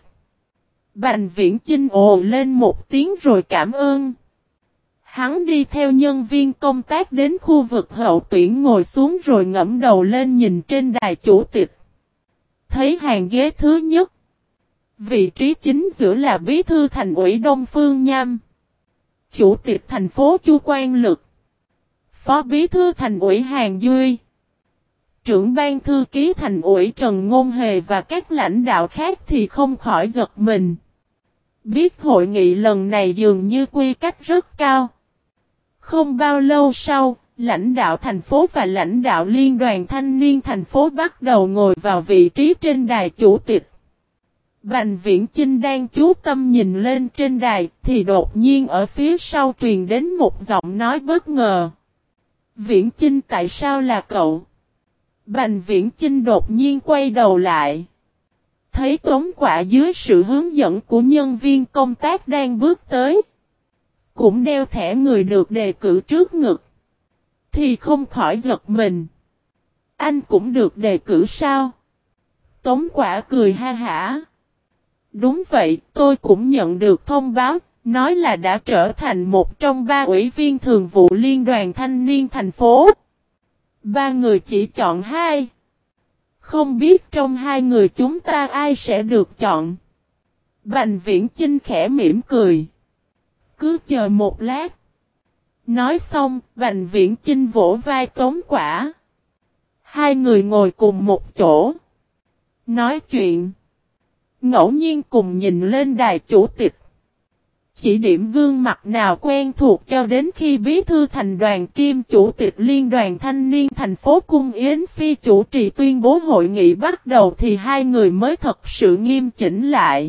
Bành viễn chinh ồ lên một tiếng rồi cảm ơn. Hắn đi theo nhân viên công tác đến khu vực hậu tuyển ngồi xuống rồi ngẫm đầu lên nhìn trên đài chủ tịch. Thấy hàng ghế thứ nhất. Vị trí chính giữa là bí thư thành ủy Đông Phương Nham. Chủ tịch thành phố Chu Quan Lực. Phó bí thư thành ủy Hàng Duy. Trưởng ban thư ký thành ủy Trần Ngôn Hề và các lãnh đạo khác thì không khỏi giật mình. Biết hội nghị lần này dường như quy cách rất cao. Không bao lâu sau, lãnh đạo thành phố và lãnh đạo liên đoàn thanh niên thành phố bắt đầu ngồi vào vị trí trên đài chủ tịch. Bành Viễn Chinh đang chú tâm nhìn lên trên đài thì đột nhiên ở phía sau truyền đến một giọng nói bất ngờ. Viễn Chinh, tại sao là cậu? Bành Viễn Chinh đột nhiên quay đầu lại. Thấy tống quả dưới sự hướng dẫn của nhân viên công tác đang bước tới. Cũng đeo thẻ người được đề cử trước ngực. Thì không khỏi giật mình. Anh cũng được đề cử sao? Tống quả cười ha hả. Đúng vậy, tôi cũng nhận được thông báo, nói là đã trở thành một trong ba ủy viên thường vụ Liên đoàn Thanh niên thành phố. Ba người chỉ chọn hai. Không biết trong hai người chúng ta ai sẽ được chọn. Bành viễn Chinh khẽ mỉm cười. Cứ chờ một lát. Nói xong, Bành Viễn Chinh vỗ vai tống quả. Hai người ngồi cùng một chỗ. Nói chuyện. Ngẫu nhiên cùng nhìn lên đài chủ tịch. Chỉ điểm gương mặt nào quen thuộc cho đến khi bí thư thành đoàn kim chủ tịch liên đoàn thanh niên thành phố Cung Yến Phi chủ trì tuyên bố hội nghị bắt đầu thì hai người mới thật sự nghiêm chỉnh lại.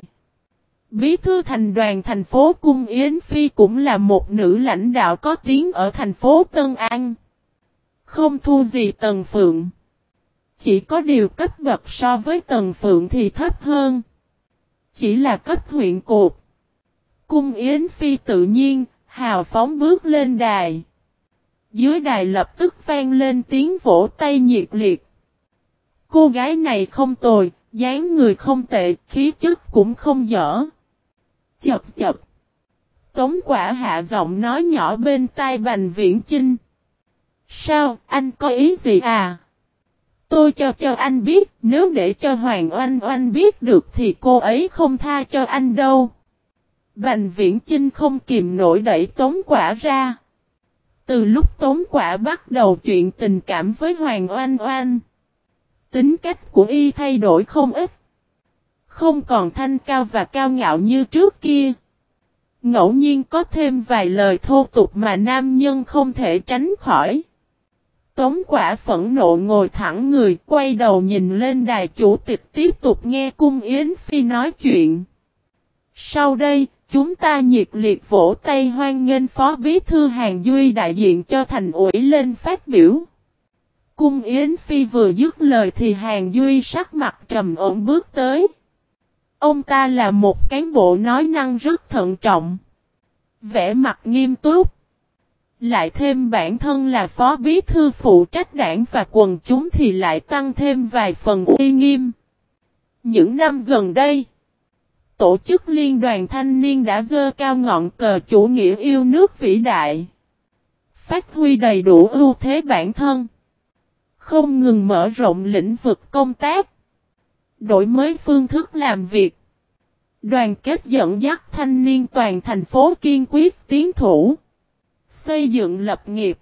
Bí thư thành đoàn thành phố Cung Yến Phi cũng là một nữ lãnh đạo có tiếng ở thành phố Tân An. Không thu gì Tần Phượng. Chỉ có điều cấp bậc so với Tần Phượng thì thấp hơn. Chỉ là cấp huyện cột. Cung Yến Phi tự nhiên, hào phóng bước lên đài. Dưới đài lập tức vang lên tiếng vỗ tay nhiệt liệt. Cô gái này không tồi, dáng người không tệ, khí chất cũng không dở. Chập chập. Tống quả hạ giọng nói nhỏ bên tai Bành Viễn Chinh. Sao, anh có ý gì à? Tôi cho cho anh biết, nếu để cho Hoàng Oanh Oanh biết được thì cô ấy không tha cho anh đâu. Bành Viễn Chinh không kìm nổi đẩy Tống Quả ra. Từ lúc Tống Quả bắt đầu chuyện tình cảm với Hoàng Oanh Oanh, tính cách của y thay đổi không ít. Không còn thanh cao và cao ngạo như trước kia. Ngẫu nhiên có thêm vài lời thô tục mà nam nhân không thể tránh khỏi. Tống quả phẫn nộ ngồi thẳng người, quay đầu nhìn lên đài chủ tịch tiếp tục nghe cung Yến Phi nói chuyện. Sau đây, chúng ta nhiệt liệt vỗ tay hoan nghênh Phó Bí Thư Hàng Duy đại diện cho thành ủy lên phát biểu. Cung Yến Phi vừa dứt lời thì Hàng Duy sắc mặt trầm ổn bước tới. Ông ta là một cán bộ nói năng rất thận trọng. Vẽ mặt nghiêm túc. Lại thêm bản thân là phó bí thư phụ trách đảng và quần chúng thì lại tăng thêm vài phần uy nghiêm. Những năm gần đây, tổ chức liên đoàn thanh niên đã dơ cao ngọn cờ chủ nghĩa yêu nước vĩ đại. Phát huy đầy đủ ưu thế bản thân. Không ngừng mở rộng lĩnh vực công tác. Đổi mới phương thức làm việc. Đoàn kết dẫn dắt thanh niên toàn thành phố kiên quyết tiến thủ xây dựng lập nghiệp.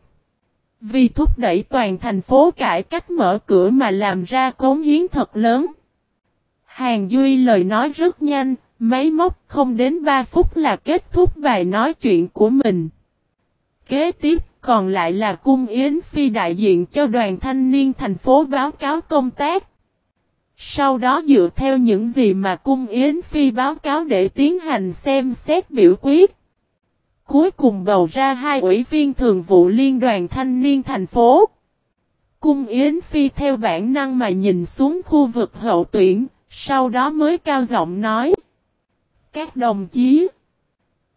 Vì thúc đẩy toàn thành phố cải cách mở cửa mà làm ra cống hiến thật lớn. Hàng Duy lời nói rất nhanh, máy móc không đến 3 phút là kết thúc bài nói chuyện của mình. Kế tiếp còn lại là cung Yến Phi đại diện cho đoàn thanh niên thành phố báo cáo công tác. Sau đó dựa theo những gì mà cung Yến Phi báo cáo để tiến hành xem xét biểu quyết. Cuối cùng bầu ra hai ủy viên thường vụ liên đoàn thanh niên thành phố. Cung Yến Phi theo bản năng mà nhìn xuống khu vực hậu tuyển, sau đó mới cao giọng nói. Các đồng chí,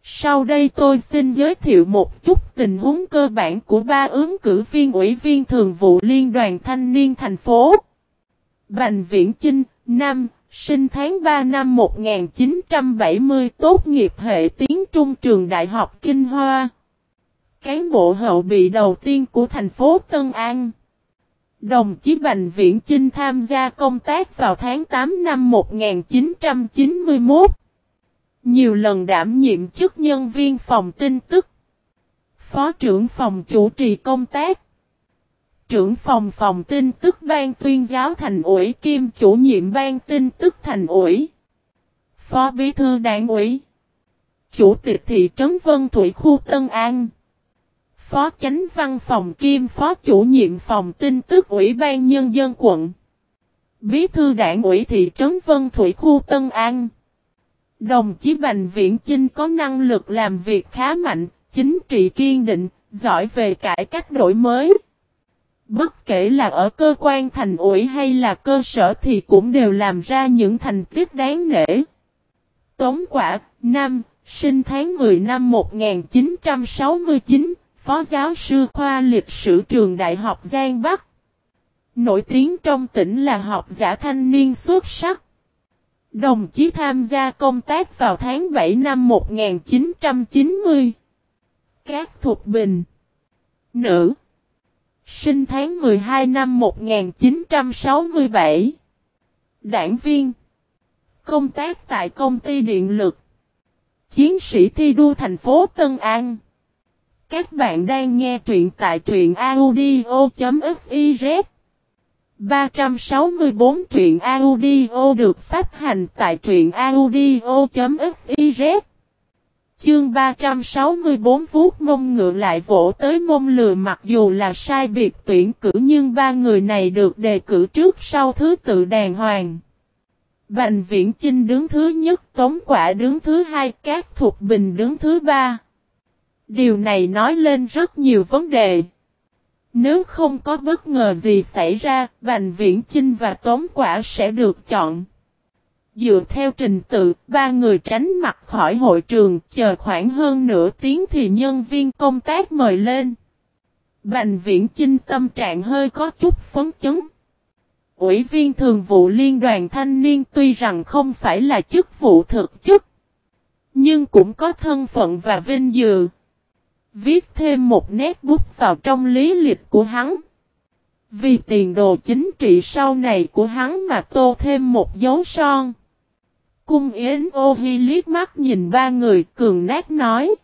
sau đây tôi xin giới thiệu một chút tình huống cơ bản của ba ứng cử viên ủy viên thường vụ liên đoàn thanh niên thành phố. Bành Viễn Chinh, Nam, Sinh tháng 3 năm 1970 tốt nghiệp hệ tiếng Trung trường Đại học Kinh Hoa. Cán bộ hậu bị đầu tiên của thành phố Tân An. Đồng chí Bành Viễn Chinh tham gia công tác vào tháng 8 năm 1991. Nhiều lần đảm nhiệm chức nhân viên phòng tin tức. Phó trưởng phòng chủ trì công tác trưởng phòng phòng tin tức ban tuyên giáo thành ủy kim chủ nhiệm ban tin tức thành ủy. Phó bí thư đảng ủy. Chủ tịch thị trấn Vân Thủy khu Tân An. Phó chánh văn phòng kim phó chủ nhiệm phòng tin tức ủy ban nhân dân quận. Bí thư đảng ủy thị trấn Vân Thủy khu Tân An. Đồng chí Bành Viễn Chinh có năng lực làm việc khá mạnh, chính trị kiên định, giỏi về cải cách đổi mới. Bất kể là ở cơ quan thành ủy hay là cơ sở thì cũng đều làm ra những thành tích đáng nể. Tống Quả, năm sinh tháng 10 năm 1969, Phó giáo sư khoa lịch sử trường Đại học Giang Bắc. Nổi tiếng trong tỉnh là học giả thanh niên xuất sắc. Đồng chí tham gia công tác vào tháng 7 năm 1990. Các thuộc bình. Nữ. Sinh tháng 12 năm 1967. Đảng viên. Công tác tại công ty điện lực. Chiến sĩ thi đua thành phố Tân An. Các bạn đang nghe truyện tại truyện audio.fiz 364 truyện audio được phát hành tại truyện audio.fiz Chương 364 vuốt mông ngựa lại vỗ tới mông lừa mặc dù là sai biệt tuyển cử nhưng ba người này được đề cử trước sau thứ tự đàng hoàng. Bành Viễn Chinh đứng thứ nhất, Tống Quả đứng thứ hai, Các Thục Bình đứng thứ ba. Điều này nói lên rất nhiều vấn đề. Nếu không có bất ngờ gì xảy ra, Bành Viễn Chinh và Tống Quả sẽ được chọn. Dựa theo trình tự, ba người tránh mặt khỏi hội trường, chờ khoảng hơn nửa tiếng thì nhân viên công tác mời lên. Bành Viễn Chinh tâm trạng hơi có chút phấn chấn. Ủy viên thường vụ Liên đoàn Thanh niên tuy rằng không phải là chức vụ thực chức, nhưng cũng có thân phận và vinh dự. Viết thêm một nét bút vào trong lý lịch của hắn. Vì tiền đồ chính trị sau này của hắn mà tô thêm một dấu son. Cung Yến ô hi liếc mắt nhìn ba người cường nát nói.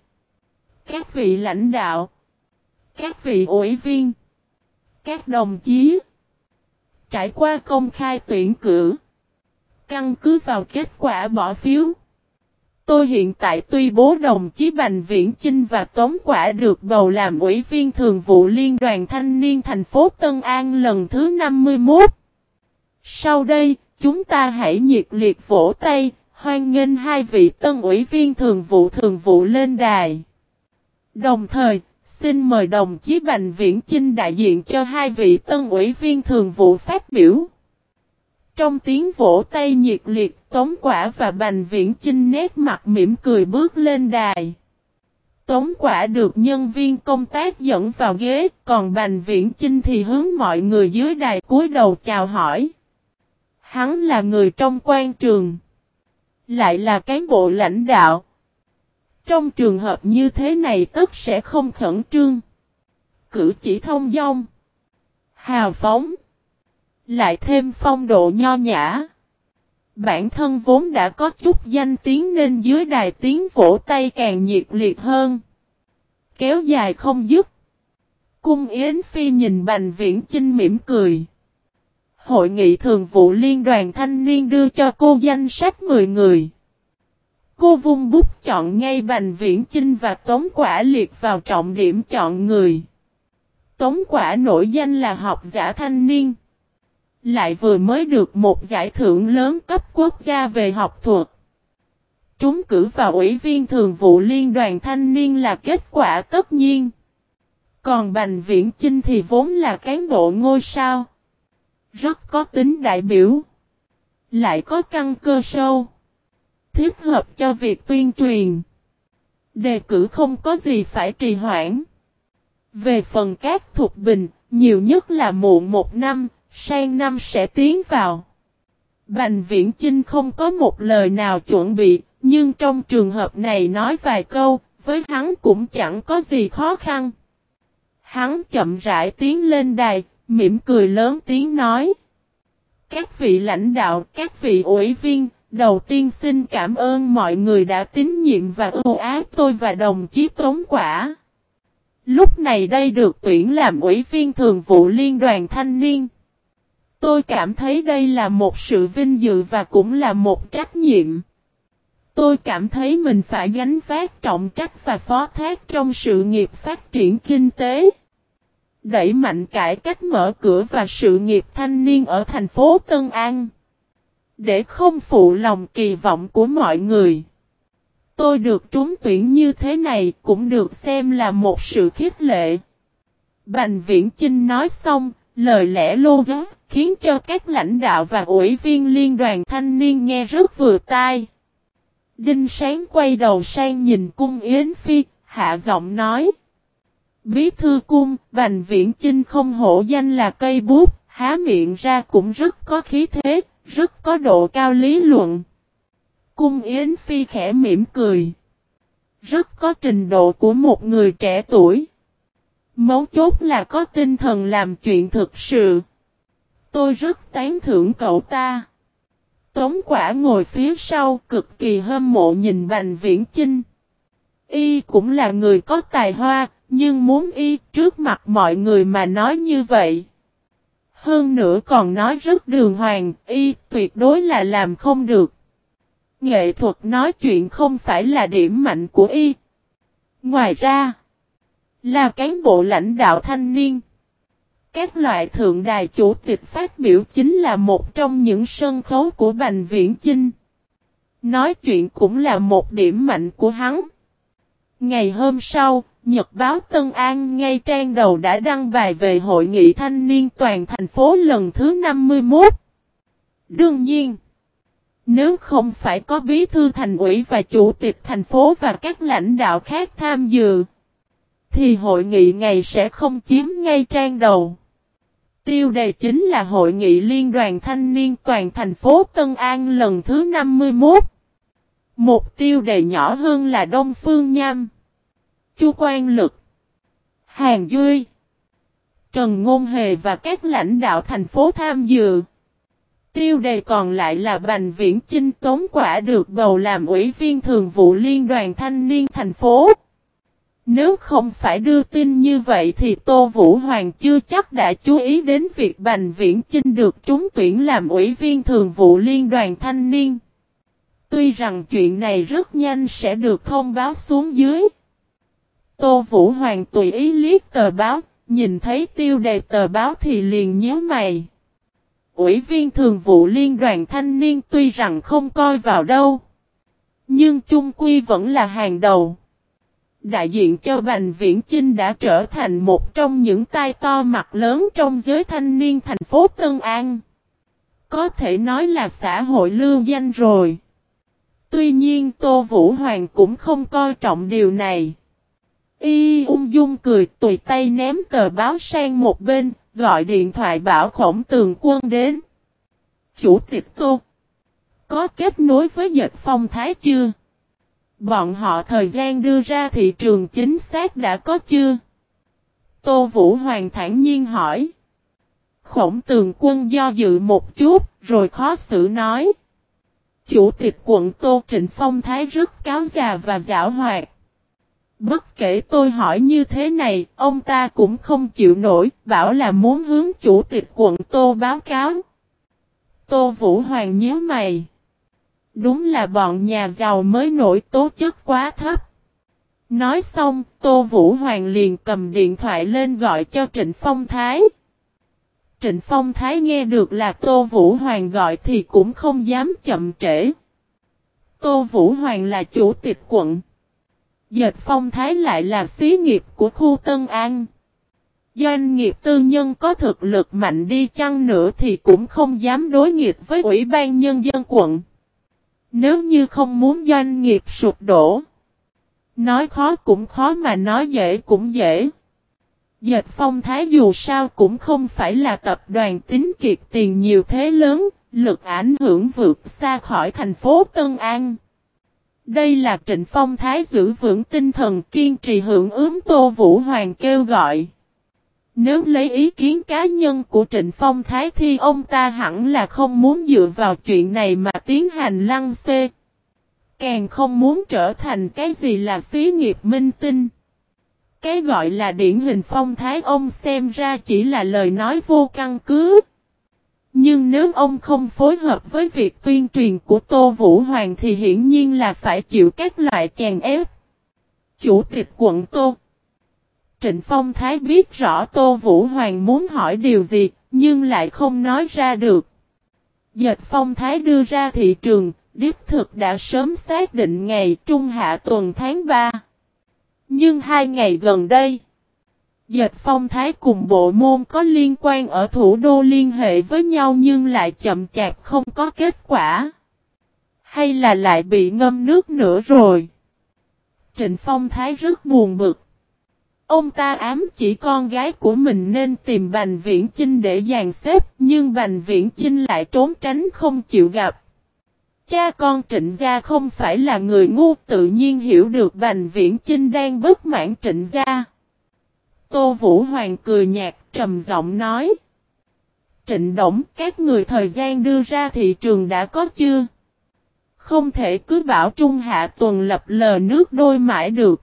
Các vị lãnh đạo. Các vị ủy viên. Các đồng chí. Trải qua công khai tuyển cử. Căn cứ vào kết quả bỏ phiếu. Tôi hiện tại tuy bố đồng chí Bành Viễn Chinh và Tống Quả được bầu làm ủy viên thường vụ Liên đoàn Thanh niên thành phố Tân An lần thứ 51. Sau đây, chúng ta hãy nhiệt liệt vỗ tay, hoan nghênh hai vị tân ủy viên thường vụ thường vụ lên đài. Đồng thời, xin mời đồng chí Bành Viễn Chinh đại diện cho hai vị tân ủy viên thường vụ phát biểu. Trong tiếng vỗ tay nhiệt liệt, Tống Quả và Bành Viễn Chinh nét mặt mỉm cười bước lên đài. Tống Quả được nhân viên công tác dẫn vào ghế, còn Bành Viễn Chinh thì hướng mọi người dưới đài cúi đầu chào hỏi. Hắn là người trong quan trường. Lại là cán bộ lãnh đạo. Trong trường hợp như thế này tất sẽ không khẩn trương. Cử chỉ thông dong. Hào phóng. Lại thêm phong độ nho nhã. Bản thân vốn đã có chút danh tiếng nên dưới đài tiếng vỗ tay càng nhiệt liệt hơn. Kéo dài không dứt. Cung Yến Phi nhìn Bành Viễn Chinh mỉm cười. Hội nghị thường vụ liên đoàn thanh niên đưa cho cô danh sách 10 người. Cô vung bút chọn ngay Bành Viễn Chinh và Tống Quả liệt vào trọng điểm chọn người. Tống Quả nổi danh là học giả thanh niên. Lại vừa mới được một giải thưởng lớn cấp quốc gia về học thuật. Trúng cử vào Ủy viên Thường vụ Liên đoàn Thanh niên là kết quả tất nhiên. Còn Bành Viễn Chinh thì vốn là cán bộ ngôi sao. Rất có tính đại biểu. Lại có căn cơ sâu. Thích hợp cho việc tuyên truyền. Đề cử không có gì phải trì hoãn. Về phần các thuộc bình, nhiều nhất là muộn một năm, sang năm sẽ tiến vào. Bành viễn Chinh không có một lời nào chuẩn bị, nhưng trong trường hợp này nói vài câu, với hắn cũng chẳng có gì khó khăn. Hắn chậm rãi tiến lên đài, mỉm cười lớn tiếng nói. Các vị lãnh đạo, các vị ủy viên, đầu tiên xin cảm ơn mọi người đã tín nhiệm và ưu ái tôi và đồng chí Tống Quả. Lúc này đây được tuyển làm ủy viên thường vụ liên đoàn thanh niên. Tôi cảm thấy đây là một sự vinh dự và cũng là một trách nhiệm. Tôi cảm thấy mình phải gánh vác trọng trách và phó thác trong sự nghiệp phát triển kinh tế. Đẩy mạnh cải cách mở cửa và sự nghiệp thanh niên ở thành phố Tân An. Để không phụ lòng kỳ vọng của mọi người. Tôi được trúng tuyển như thế này cũng được xem là một sự khích lệ. Bành Viễn Chinh nói xong, lời lẽ lô giá, khiến cho các lãnh đạo và ủy viên liên đoàn thanh niên nghe rất vừa tai. Đinh Sáng quay đầu sang nhìn cung Yến Phi, hạ giọng nói. Bí thư cung, Bành Viễn Chinh không hổ danh là cây bút, há miệng ra cũng rất có khí thế, rất có độ cao lý luận. Cung Yến Phi khẽ mỉm cười. Rất có trình độ của một người trẻ tuổi. Mấu chốt là có tinh thần làm chuyện thực sự. Tôi rất tán thưởng cậu ta. Tống quả ngồi phía sau cực kỳ hâm mộ nhìn Bành Viễn Chinh. Y cũng là người có tài hoa, nhưng muốn Y trước mặt mọi người mà nói như vậy. Hơn nữa còn nói rất đường hoàng, Y tuyệt đối là làm không được. Nghệ thuật nói chuyện không phải là điểm mạnh của Y. Ngoài ra, là cán bộ lãnh đạo thanh niên. Các loại thượng đài chủ tịch phát biểu chính là một trong những sân khấu của Bành Viễn Chinh. Nói chuyện cũng là một điểm mạnh của hắn. Ngày hôm sau, Nhật báo Tân An ngay trang đầu đã đăng bài về hội nghị thanh niên toàn thành phố lần thứ 51. Đương nhiên, nếu không phải có bí thư thành ủy và chủ tịch thành phố và các lãnh đạo khác tham dự, thì hội nghị ngày sẽ không chiếm ngay trang đầu. Tiêu đề chính là Hội nghị Liên đoàn Thanh niên toàn thành phố Tân An lần thứ 51. Một tiêu đề nhỏ hơn là Đông Phương Nham, Chu Quan Lực, Hàng Duy, Trần Ngôn Hề và các lãnh đạo thành phố tham dự. Tiêu đề còn lại là Bành Viễn Chinh Tống Quả được bầu làm ủy viên thường vụ Liên đoàn Thanh niên thành phố. Nếu không phải đưa tin như vậy thì Tô Vũ Hoàng chưa chắc đã chú ý đến việc Bành Viễn Chinh được trúng tuyển làm ủy viên thường vụ Liên đoàn Thanh niên. Tuy rằng chuyện này rất nhanh sẽ được thông báo xuống dưới. Tô Vũ Hoàng tùy ý liếc tờ báo, nhìn thấy tiêu đề tờ báo thì liền nhớ mày. Ủy viên thường vụ Liên đoàn Thanh niên tuy rằng không coi vào đâu. Nhưng chung quy vẫn là hàng đầu đại diện cho Bành Viễn Chinh đã trở thành một trong những tai to mặt lớn trong giới thanh niên thành phố Tân An. Có thể nói là xã hội lưu danh rồi. Tuy nhiên Tô Vũ Hoàng cũng không coi trọng điều này. Y ung dung cười tùy tay ném tờ báo sang một bên, gọi điện thoại bảo khổng tường quân đến. Chủ tịch Tô, có kết nối với dịch phong thái chưa? Bọn họ thời gian đưa ra thị trường chính xác đã có chưa? Tô Vũ Hoàng thản nhiên hỏi. Khổng tường quân do dự một chút, rồi khó xử nói. Chủ tịch quận Tô Trịnh Phong Thái rất cáo già và giảo hoạt. Bất kể tôi hỏi như thế này, ông ta cũng không chịu nổi, bảo là muốn hướng chủ tịch quận Tô báo cáo. Tô Vũ Hoàng nhớ mày. Đúng là bọn nhà giàu mới nổi tố chất quá thấp. Nói xong, Tô Vũ Hoàng liền cầm điện thoại lên gọi cho Trịnh Phong Thái. Trịnh Phong Thái nghe được là Tô Vũ Hoàng gọi thì cũng không dám chậm trễ. Tô Vũ Hoàng là chủ tịch quận. Dệt Phong Thái lại là xí nghiệp của khu Tân An. Doanh nghiệp tư nhân có thực lực mạnh đi chăng nữa thì cũng không dám đối nghịch với Ủy ban Nhân dân quận. Nếu như không muốn doanh nghiệp sụp đổ. Nói khó cũng khó mà nói dễ cũng dễ. Dệt phong thái dù sao cũng không phải là tập đoàn tính kiệt tiền nhiều thế lớn, lực ảnh hưởng vượt xa khỏi thành phố Tân An. Đây là trịnh phong thái giữ vững tinh thần kiên trì hưởng ứng Tô Vũ Hoàng kêu gọi. Nếu lấy ý kiến cá nhân của Trịnh Phong Thái thì ông ta hẳn là không muốn dựa vào chuyện này mà tiến hành lăng xê. Càng không muốn trở thành cái gì là xí nghiệp minh tinh. Cái gọi là điển hình phong thái ông xem ra chỉ là lời nói vô căn cứ. Nhưng nếu ông không phối hợp với việc tuyên truyền của Tô Vũ Hoàng thì hiển nhiên là phải chịu các loại chèn ép. Chủ tịch quận Tô Trịnh Phong Thái biết rõ Tô Vũ Hoàng muốn hỏi điều gì, nhưng lại không nói ra được. Dệt Phong Thái đưa ra thị trường, Điếp thực đã sớm xác định ngày trung hạ tuần tháng 3. Nhưng hai ngày gần đây, Dệt Phong Thái cùng bộ môn có liên quan ở thủ đô liên hệ với nhau nhưng lại chậm chạp không có kết quả. Hay là lại bị ngâm nước nữa rồi? Trịnh Phong Thái rất buồn bực. Ông ta ám chỉ con gái của mình nên tìm Bành Viễn Chinh để dàn xếp, nhưng Bành Viễn Chinh lại trốn tránh không chịu gặp. Cha con trịnh gia không phải là người ngu tự nhiên hiểu được Bành Viễn Chinh đang bất mãn trịnh gia. Tô Vũ Hoàng cười nhạt trầm giọng nói. Trịnh Động các người thời gian đưa ra thị trường đã có chưa? Không thể cứ bảo Trung Hạ tuần lập lờ nước đôi mãi được.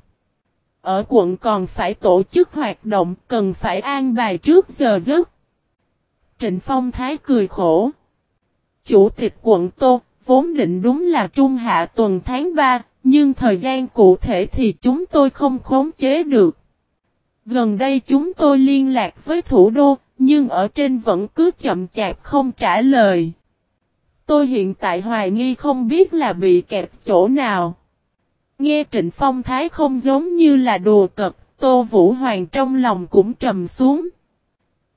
Ở quận còn phải tổ chức hoạt động cần phải an bài trước giờ giấc. Trịnh Phong Thái cười khổ. Chủ tịch quận Tô, vốn định đúng là trung hạ tuần tháng 3, nhưng thời gian cụ thể thì chúng tôi không khống chế được. Gần đây chúng tôi liên lạc với thủ đô, nhưng ở trên vẫn cứ chậm chạp không trả lời. Tôi hiện tại hoài nghi không biết là bị kẹp chỗ nào. Nghe Trịnh Phong Thái không giống như là đùa cật, Tô Vũ Hoàng trong lòng cũng trầm xuống.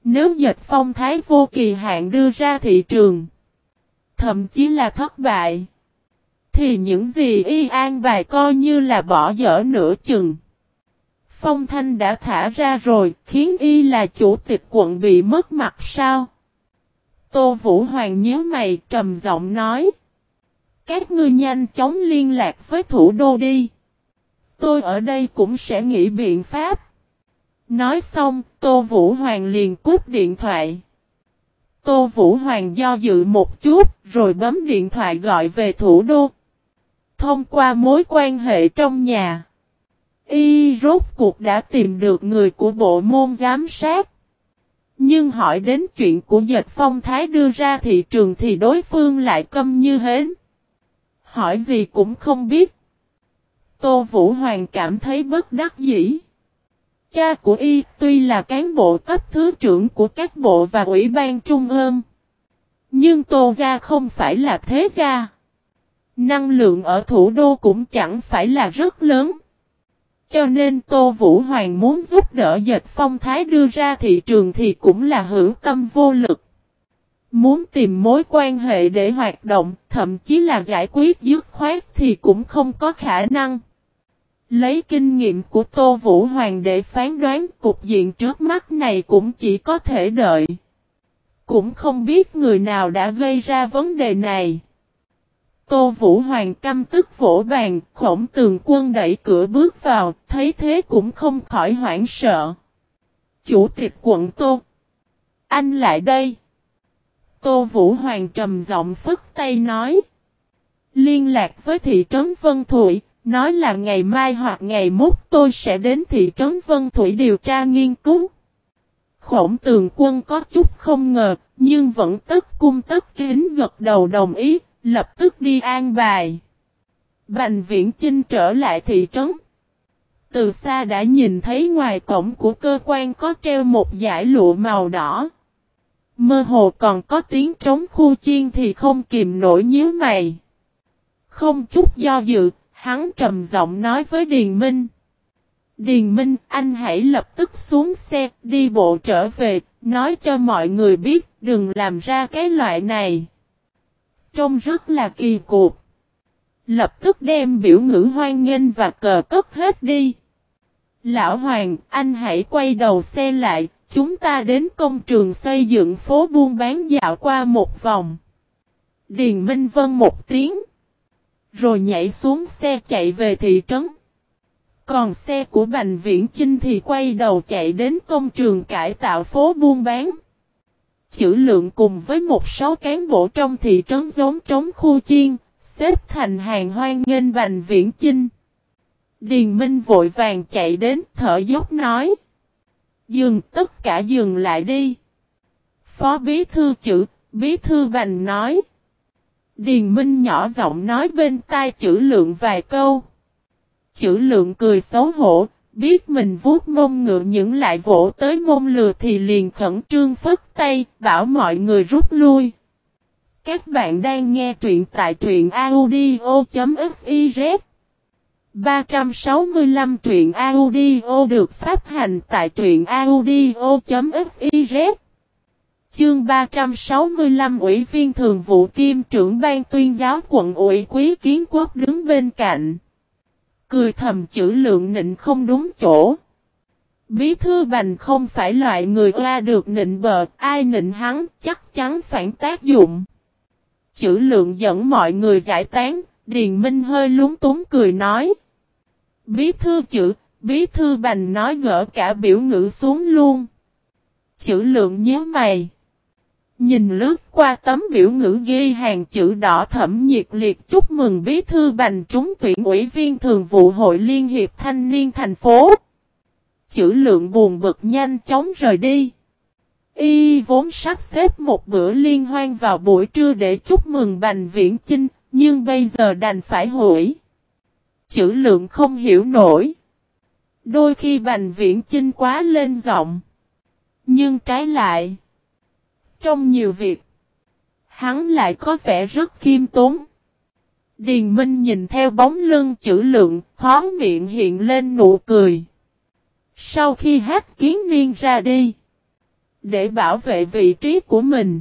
Nếu dịch Phong Thái vô kỳ hạn đưa ra thị trường, thậm chí là thất bại, thì những gì y an bài coi như là bỏ dở nửa chừng. Phong Thanh đã thả ra rồi, khiến y là chủ tịch quận bị mất mặt sao? Tô Vũ Hoàng nhớ mày trầm giọng nói. Các ngươi nhanh chóng liên lạc với thủ đô đi. Tôi ở đây cũng sẽ nghĩ biện pháp. Nói xong, Tô Vũ Hoàng liền cúp điện thoại. Tô Vũ Hoàng do dự một chút, rồi bấm điện thoại gọi về thủ đô. Thông qua mối quan hệ trong nhà. Y rốt cuộc đã tìm được người của bộ môn giám sát. Nhưng hỏi đến chuyện của dịch phong thái đưa ra thị trường thì đối phương lại câm như hến. Hỏi gì cũng không biết. Tô Vũ Hoàng cảm thấy bất đắc dĩ. Cha của y tuy là cán bộ cấp thứ trưởng của các bộ và ủy ban trung ương. Nhưng Tô Gia không phải là thế gia. Năng lượng ở thủ đô cũng chẳng phải là rất lớn. Cho nên Tô Vũ Hoàng muốn giúp đỡ dệt phong thái đưa ra thị trường thì cũng là hữu tâm vô lực. Muốn tìm mối quan hệ để hoạt động, thậm chí là giải quyết dứt khoát thì cũng không có khả năng. Lấy kinh nghiệm của Tô Vũ Hoàng để phán đoán cục diện trước mắt này cũng chỉ có thể đợi. Cũng không biết người nào đã gây ra vấn đề này. Tô Vũ Hoàng căm tức vỗ bàn, khổng tường quân đẩy cửa bước vào, thấy thế cũng không khỏi hoảng sợ. Chủ tịch quận Tô. Anh lại đây. Tô Vũ Hoàng trầm giọng phức tay nói. Liên lạc với thị trấn Vân Thụy, nói là ngày mai hoặc ngày mốt tôi sẽ đến thị trấn Vân Thụy điều tra nghiên cứu. Khổng tường quân có chút không ngờ, nhưng vẫn tất cung tất kính gật đầu đồng ý, lập tức đi an bài. Bành viễn chinh trở lại thị trấn. Từ xa đã nhìn thấy ngoài cổng của cơ quan có treo một dải lụa màu đỏ. Mơ hồ còn có tiếng trống khu chiên thì không kìm nổi nhíu mày. Không chút do dự, hắn trầm giọng nói với Điền Minh. Điền Minh, anh hãy lập tức xuống xe, đi bộ trở về, nói cho mọi người biết, đừng làm ra cái loại này. Trông rất là kỳ cục. Lập tức đem biểu ngữ hoan nghênh và cờ cất hết đi. Lão Hoàng, anh hãy quay đầu xe lại, chúng ta đến công trường xây dựng phố buôn bán dạo qua một vòng. Điền Minh Vân một tiếng. Rồi nhảy xuống xe chạy về thị trấn. Còn xe của Bành Viễn Chinh thì quay đầu chạy đến công trường cải tạo phố buôn bán. Chữ lượng cùng với một số cán bộ trong thị trấn giống trống khu chiên, xếp thành hàng hoang nghênh Bành Viễn Chinh. Điền Minh vội vàng chạy đến thở dốc nói. Dừng tất cả dừng lại đi. Phó bí thư chữ, bí thư bành nói. Điền Minh nhỏ giọng nói bên tai chữ lượng vài câu. Chữ lượng cười xấu hổ, biết mình vuốt mông ngựa những lại vỗ tới mông lừa thì liền khẩn trương phất tay, bảo mọi người rút lui. Các bạn đang nghe truyện tại truyện audio.fiz 365 truyện audio được phát hành tại truyện audio.fiz Chương 365 Ủy viên Thường vụ Kim trưởng ban tuyên giáo quận ủy Quý Kiến Quốc đứng bên cạnh. Cười thầm chữ lượng nịnh không đúng chỗ. Bí thư bành không phải loại người oa được nịnh bờ, ai nịnh hắn chắc chắn phản tác dụng. Chữ lượng dẫn mọi người giải tán, Điền Minh hơi lúng túng cười nói. Bí thư chữ, bí thư bành nói gỡ cả biểu ngữ xuống luôn. Chữ lượng nhớ mày. Nhìn lướt qua tấm biểu ngữ ghi hàng chữ đỏ thẩm nhiệt liệt chúc mừng bí thư bành trúng tuyển ủy viên thường vụ hội Liên hiệp Thanh niên thành phố. Chữ lượng buồn bực nhanh chóng rời đi. Y vốn sắp xếp một bữa liên hoan vào buổi trưa để chúc mừng Bành Viễn Chinh, nhưng bây giờ đành phải hủy. Chữ lượng không hiểu nổi. Đôi khi Bành Viễn Chinh quá lên giọng. Nhưng trái lại. Trong nhiều việc. Hắn lại có vẻ rất khiêm tốn. Điền Minh nhìn theo bóng lưng chữ lượng, khó miệng hiện lên nụ cười. Sau khi hát kiến niên ra đi, để bảo vệ vị trí của mình,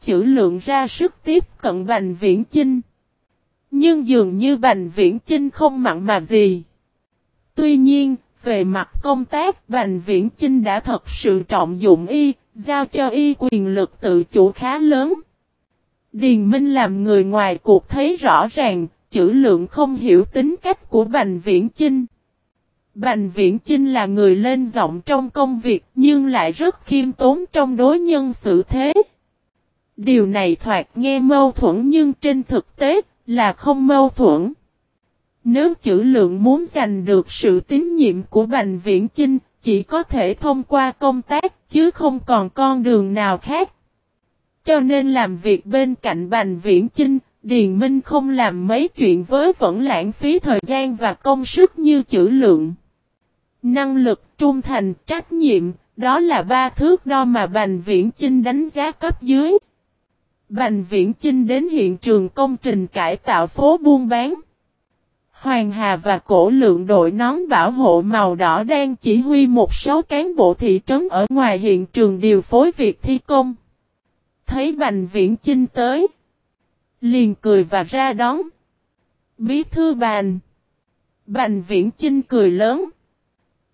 chữ lượng ra sức tiếp cận Bành Viễn Chinh. Nhưng dường như Bành Viễn Chinh không mặn mà gì. Tuy nhiên, về mặt công tác Bành Viễn Chinh đã thật sự trọng dụng y, giao cho y quyền lực tự chủ khá lớn. Điền Minh làm người ngoài cuộc thấy rõ ràng, chữ lượng không hiểu tính cách của Bành Viễn Chinh. Bành Viễn Chinh là người lên giọng trong công việc nhưng lại rất khiêm tốn trong đối nhân xử thế. Điều này thoạt nghe mâu thuẫn nhưng trên thực tế là không mâu thuẫn. Nếu chữ lượng muốn giành được sự tín nhiệm của Bành Viễn Chinh, chỉ có thể thông qua công tác chứ không còn con đường nào khác. Cho nên làm việc bên cạnh Bành Viễn Chinh, Điền Minh không làm mấy chuyện với vẫn lãng phí thời gian và công sức như chữ lượng. Năng lực, trung thành, trách nhiệm, đó là ba thước đo mà Bành Viễn Chinh đánh giá cấp dưới. Bành Viễn Chinh đến hiện trường công trình cải tạo phố buôn bán. Hoàng Hà và cổ lượng đội nón bảo hộ màu đỏ đang chỉ huy một số cán bộ thị trấn ở ngoài hiện trường điều phối việc thi công. Thấy Bành Viễn Chinh tới. Liền cười và ra đón. Bí thư bàn. Bành Viễn Chinh cười lớn.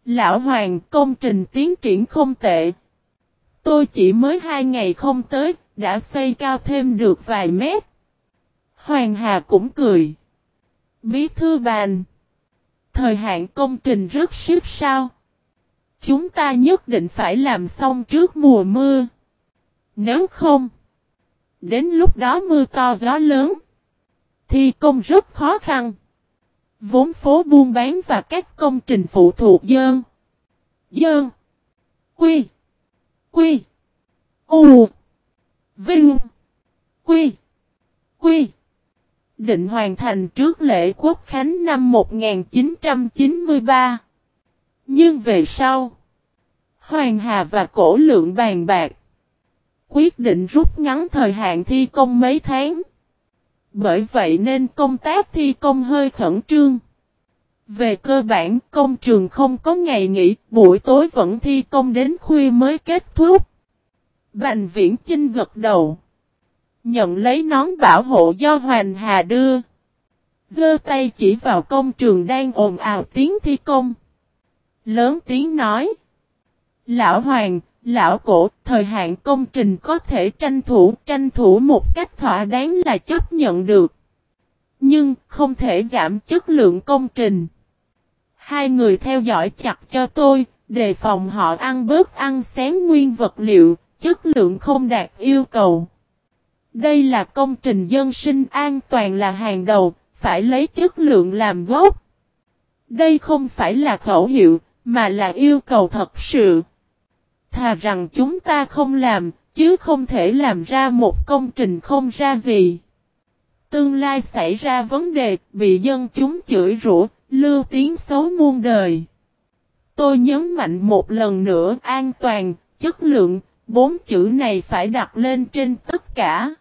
Lão Hoàng công trình tiến triển không tệ. Tôi chỉ mới hai ngày không tới, đã xây cao thêm được vài mét. Hoàng Hà cũng cười. Bí thư bàn. Thời hạn công trình rất siết sao. Chúng ta nhất định phải làm xong trước mùa mưa. Nếu không, đến lúc đó mưa to gió lớn, thì công rất khó khăn. Vốn phố buôn bán và các công trình phụ thuộc dơn. Dơn. Quy. Quy. U. Vinh. Quy. Quy. Định hoàn thành trước lễ quốc khánh năm 1993. Nhưng về sau, Hoàng Hà và Cổ Lượng bàn bạc. Quyết định rút ngắn thời hạn thi công mấy tháng. Bởi vậy nên công tác thi công hơi khẩn trương. Về cơ bản công trường không có ngày nghỉ, buổi tối vẫn thi công đến khuya mới kết thúc. Bành viễn Chinh gật đầu. Nhận lấy nón bảo hộ do Hoàng Hà đưa. Dơ tay chỉ vào công trường đang ồn ào tiếng thi công. Lớn tiếng nói. Lão Hoàng, lão cổ, thời hạn công trình có thể tranh thủ, tranh thủ một cách thỏa đáng là chấp nhận được. Nhưng không thể giảm chất lượng công trình. Hai người theo dõi chặt cho tôi, đề phòng họ ăn bớt ăn xén nguyên vật liệu, chất lượng không đạt yêu cầu. Đây là công trình dân sinh an toàn là hàng đầu, phải lấy chất lượng làm gốc. Đây không phải là khẩu hiệu, mà là yêu cầu thật sự. Thà rằng chúng ta không làm, chứ không thể làm ra một công trình không ra gì. Tương lai xảy ra vấn đề, bị dân chúng chửi rủa, lưu tiếng xấu muôn đời. Tôi nhấn mạnh một lần nữa an toàn, chất lượng, bốn chữ này phải đặt lên trên tất cả.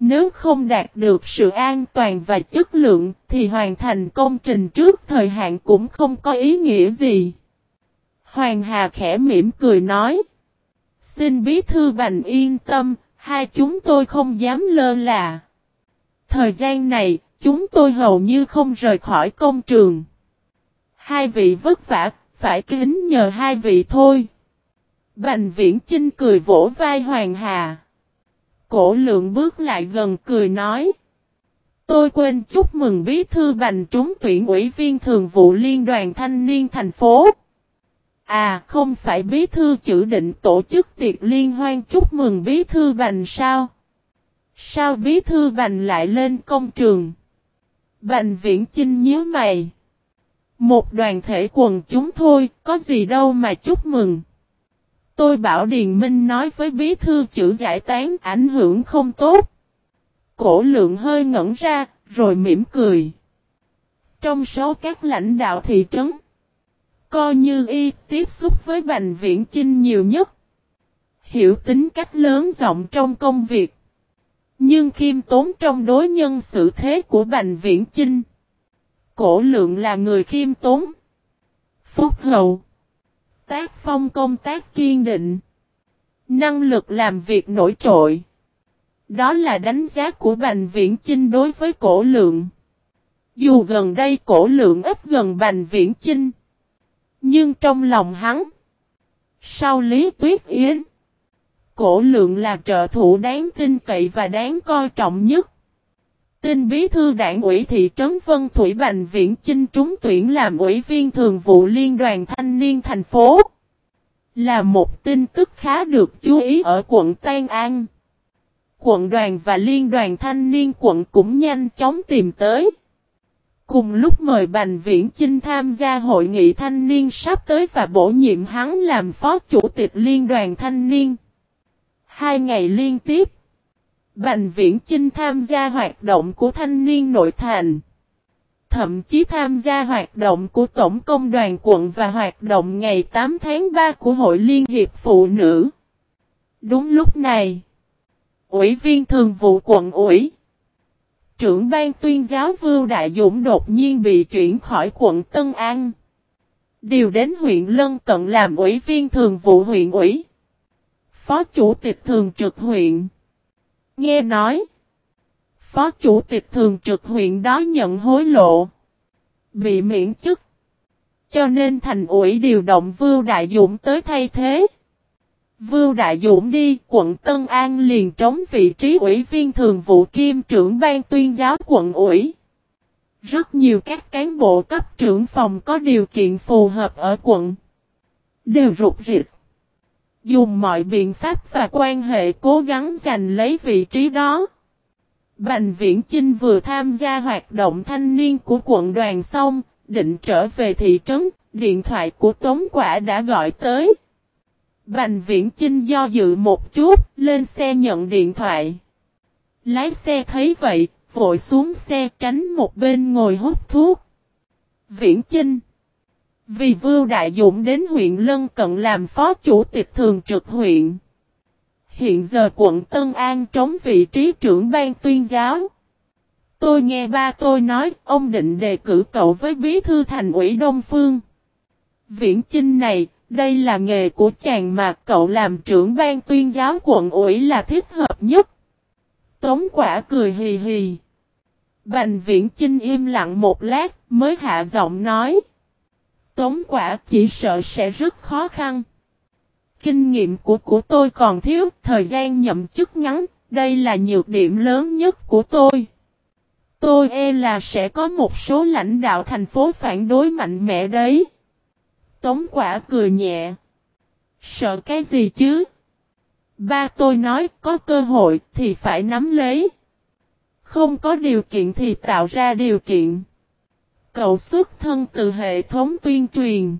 Nếu không đạt được sự an toàn và chất lượng thì hoàn thành công trình trước thời hạn cũng không có ý nghĩa gì. Hoàng Hà khẽ mỉm cười nói. Xin bí thư bành yên tâm, hai chúng tôi không dám lơ là. Thời gian này, chúng tôi hầu như không rời khỏi công trường. Hai vị vất vả, phải kính nhờ hai vị thôi. Bành viễn Chinh cười vỗ vai Hoàng Hà. Cổ lượng bước lại gần cười nói. Tôi quên chúc mừng bí thư bành trúng tuyển ủy viên thường vụ liên đoàn thanh niên thành phố. À không phải bí thư chữ định tổ chức tiệc liên hoan chúc mừng bí thư bành sao? Sao bí thư bành lại lên công trường? Bành viễn chinh nhớ mày. Một đoàn thể quần chúng thôi, có gì đâu mà chúc mừng. Tôi bảo Điền Minh nói với bí thư chữ giải tán ảnh hưởng không tốt. Cổ lượng hơi ngẩn ra, rồi mỉm cười. Trong số các lãnh đạo thị trấn, coi như y tiếp xúc với Bành Viễn Chinh nhiều nhất. Hiểu tính cách lớn rộng trong công việc. Nhưng khiêm tốn trong đối nhân xử thế của Bành Viễn Chinh. Cổ lượng là người khiêm tốn. Phúc hậu. Tác phong công tác kiên định. Năng lực làm việc nổi trội. Đó là đánh giá của Bành Viễn Chinh đối với cổ lượng. Dù gần đây cổ lượng ít gần Bành Viễn Chinh. Nhưng trong lòng hắn. Sau Lý Tuyết Yến. Cổ lượng là trợ thủ đáng tin cậy và đáng coi trọng nhất. Tin bí thư đảng ủy thị trấn Vân Thủy Bành Viễn Chinh trúng tuyển làm ủy viên thường vụ Liên đoàn Thanh niên thành phố. Là một tin tức khá được chú ý ở quận Tân An. Quận đoàn và Liên đoàn Thanh niên quận cũng nhanh chóng tìm tới. Cùng lúc mời Bành Viễn Chinh tham gia hội nghị thanh niên sắp tới và bổ nhiệm hắn làm phó chủ tịch Liên đoàn Thanh niên. Hai ngày liên tiếp. Bành Viễn Chinh tham gia hoạt động của thanh niên nội thành. Thậm chí tham gia hoạt động của Tổng công đoàn quận và hoạt động ngày 8 tháng 3 của Hội Liên hiệp Phụ nữ. Đúng lúc này, Ủy viên thường vụ quận ủy, trưởng ban tuyên giáo Vưu Đại Dũng đột nhiên bị chuyển khỏi quận Tân An. Điều đến huyện Lân Cận làm ủy viên thường vụ huyện ủy. Phó chủ tịch thường trực huyện. Nghe nói. Phó chủ tịch thường trực huyện đó nhận hối lộ. Bị miễn chức. Cho nên thành ủy điều động Vưu Đại Dũng tới thay thế. Vưu Đại Dũng đi, quận Tân An liền trống vị trí ủy viên thường vụ kim trưởng ban tuyên giáo quận ủy. Rất nhiều các cán bộ cấp trưởng phòng có điều kiện phù hợp ở quận. Đều rụt rịch. Dùng mọi biện pháp và quan hệ cố gắng giành lấy vị trí đó. Bành Viễn Chinh vừa tham gia hoạt động thanh niên của quận đoàn xong, định trở về thị trấn, điện thoại của Tống Quả đã gọi tới. Bành Viễn Chinh do dự một chút, lên xe nhận điện thoại. Lái xe thấy vậy, vội xuống xe tránh một bên ngồi hút thuốc. Viễn Chinh vì Vưu Đại Dũng đến huyện Lân Cận làm phó chủ tịch thường trực huyện. Hiện giờ quận Tân An trống vị trí trưởng ban tuyên giáo. Tôi nghe ba tôi nói, ông định đề cử cậu với bí thư thành ủy Đông Phương. Viễn Chinh này, đây là nghề của chàng mà cậu làm trưởng ban tuyên giáo quận ủy là thích hợp nhất. Tống quả cười hì hì. Bành viễn Chinh im lặng một lát mới hạ giọng nói. Tống quả chỉ sợ sẽ rất khó khăn. Kinh nghiệm của của tôi còn thiếu, thời gian nhậm chức ngắn, đây là nhược điểm lớn nhất của tôi. Tôi e là sẽ có một số lãnh đạo thành phố phản đối mạnh mẽ đấy. Tống quả cười nhẹ. Sợ cái gì chứ? Ba tôi nói có cơ hội thì phải nắm lấy. Không có điều kiện thì tạo ra điều kiện. Cậu xuất thân từ hệ thống tuyên truyền.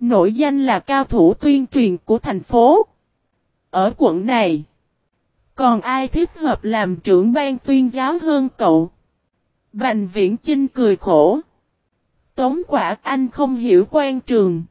Nổi danh là cao thủ tuyên truyền của thành phố. Ở quận này, còn ai thích hợp làm trưởng ban tuyên giáo hơn cậu? Bành viễn Chinh cười khổ. Tống quả anh không hiểu quan trường.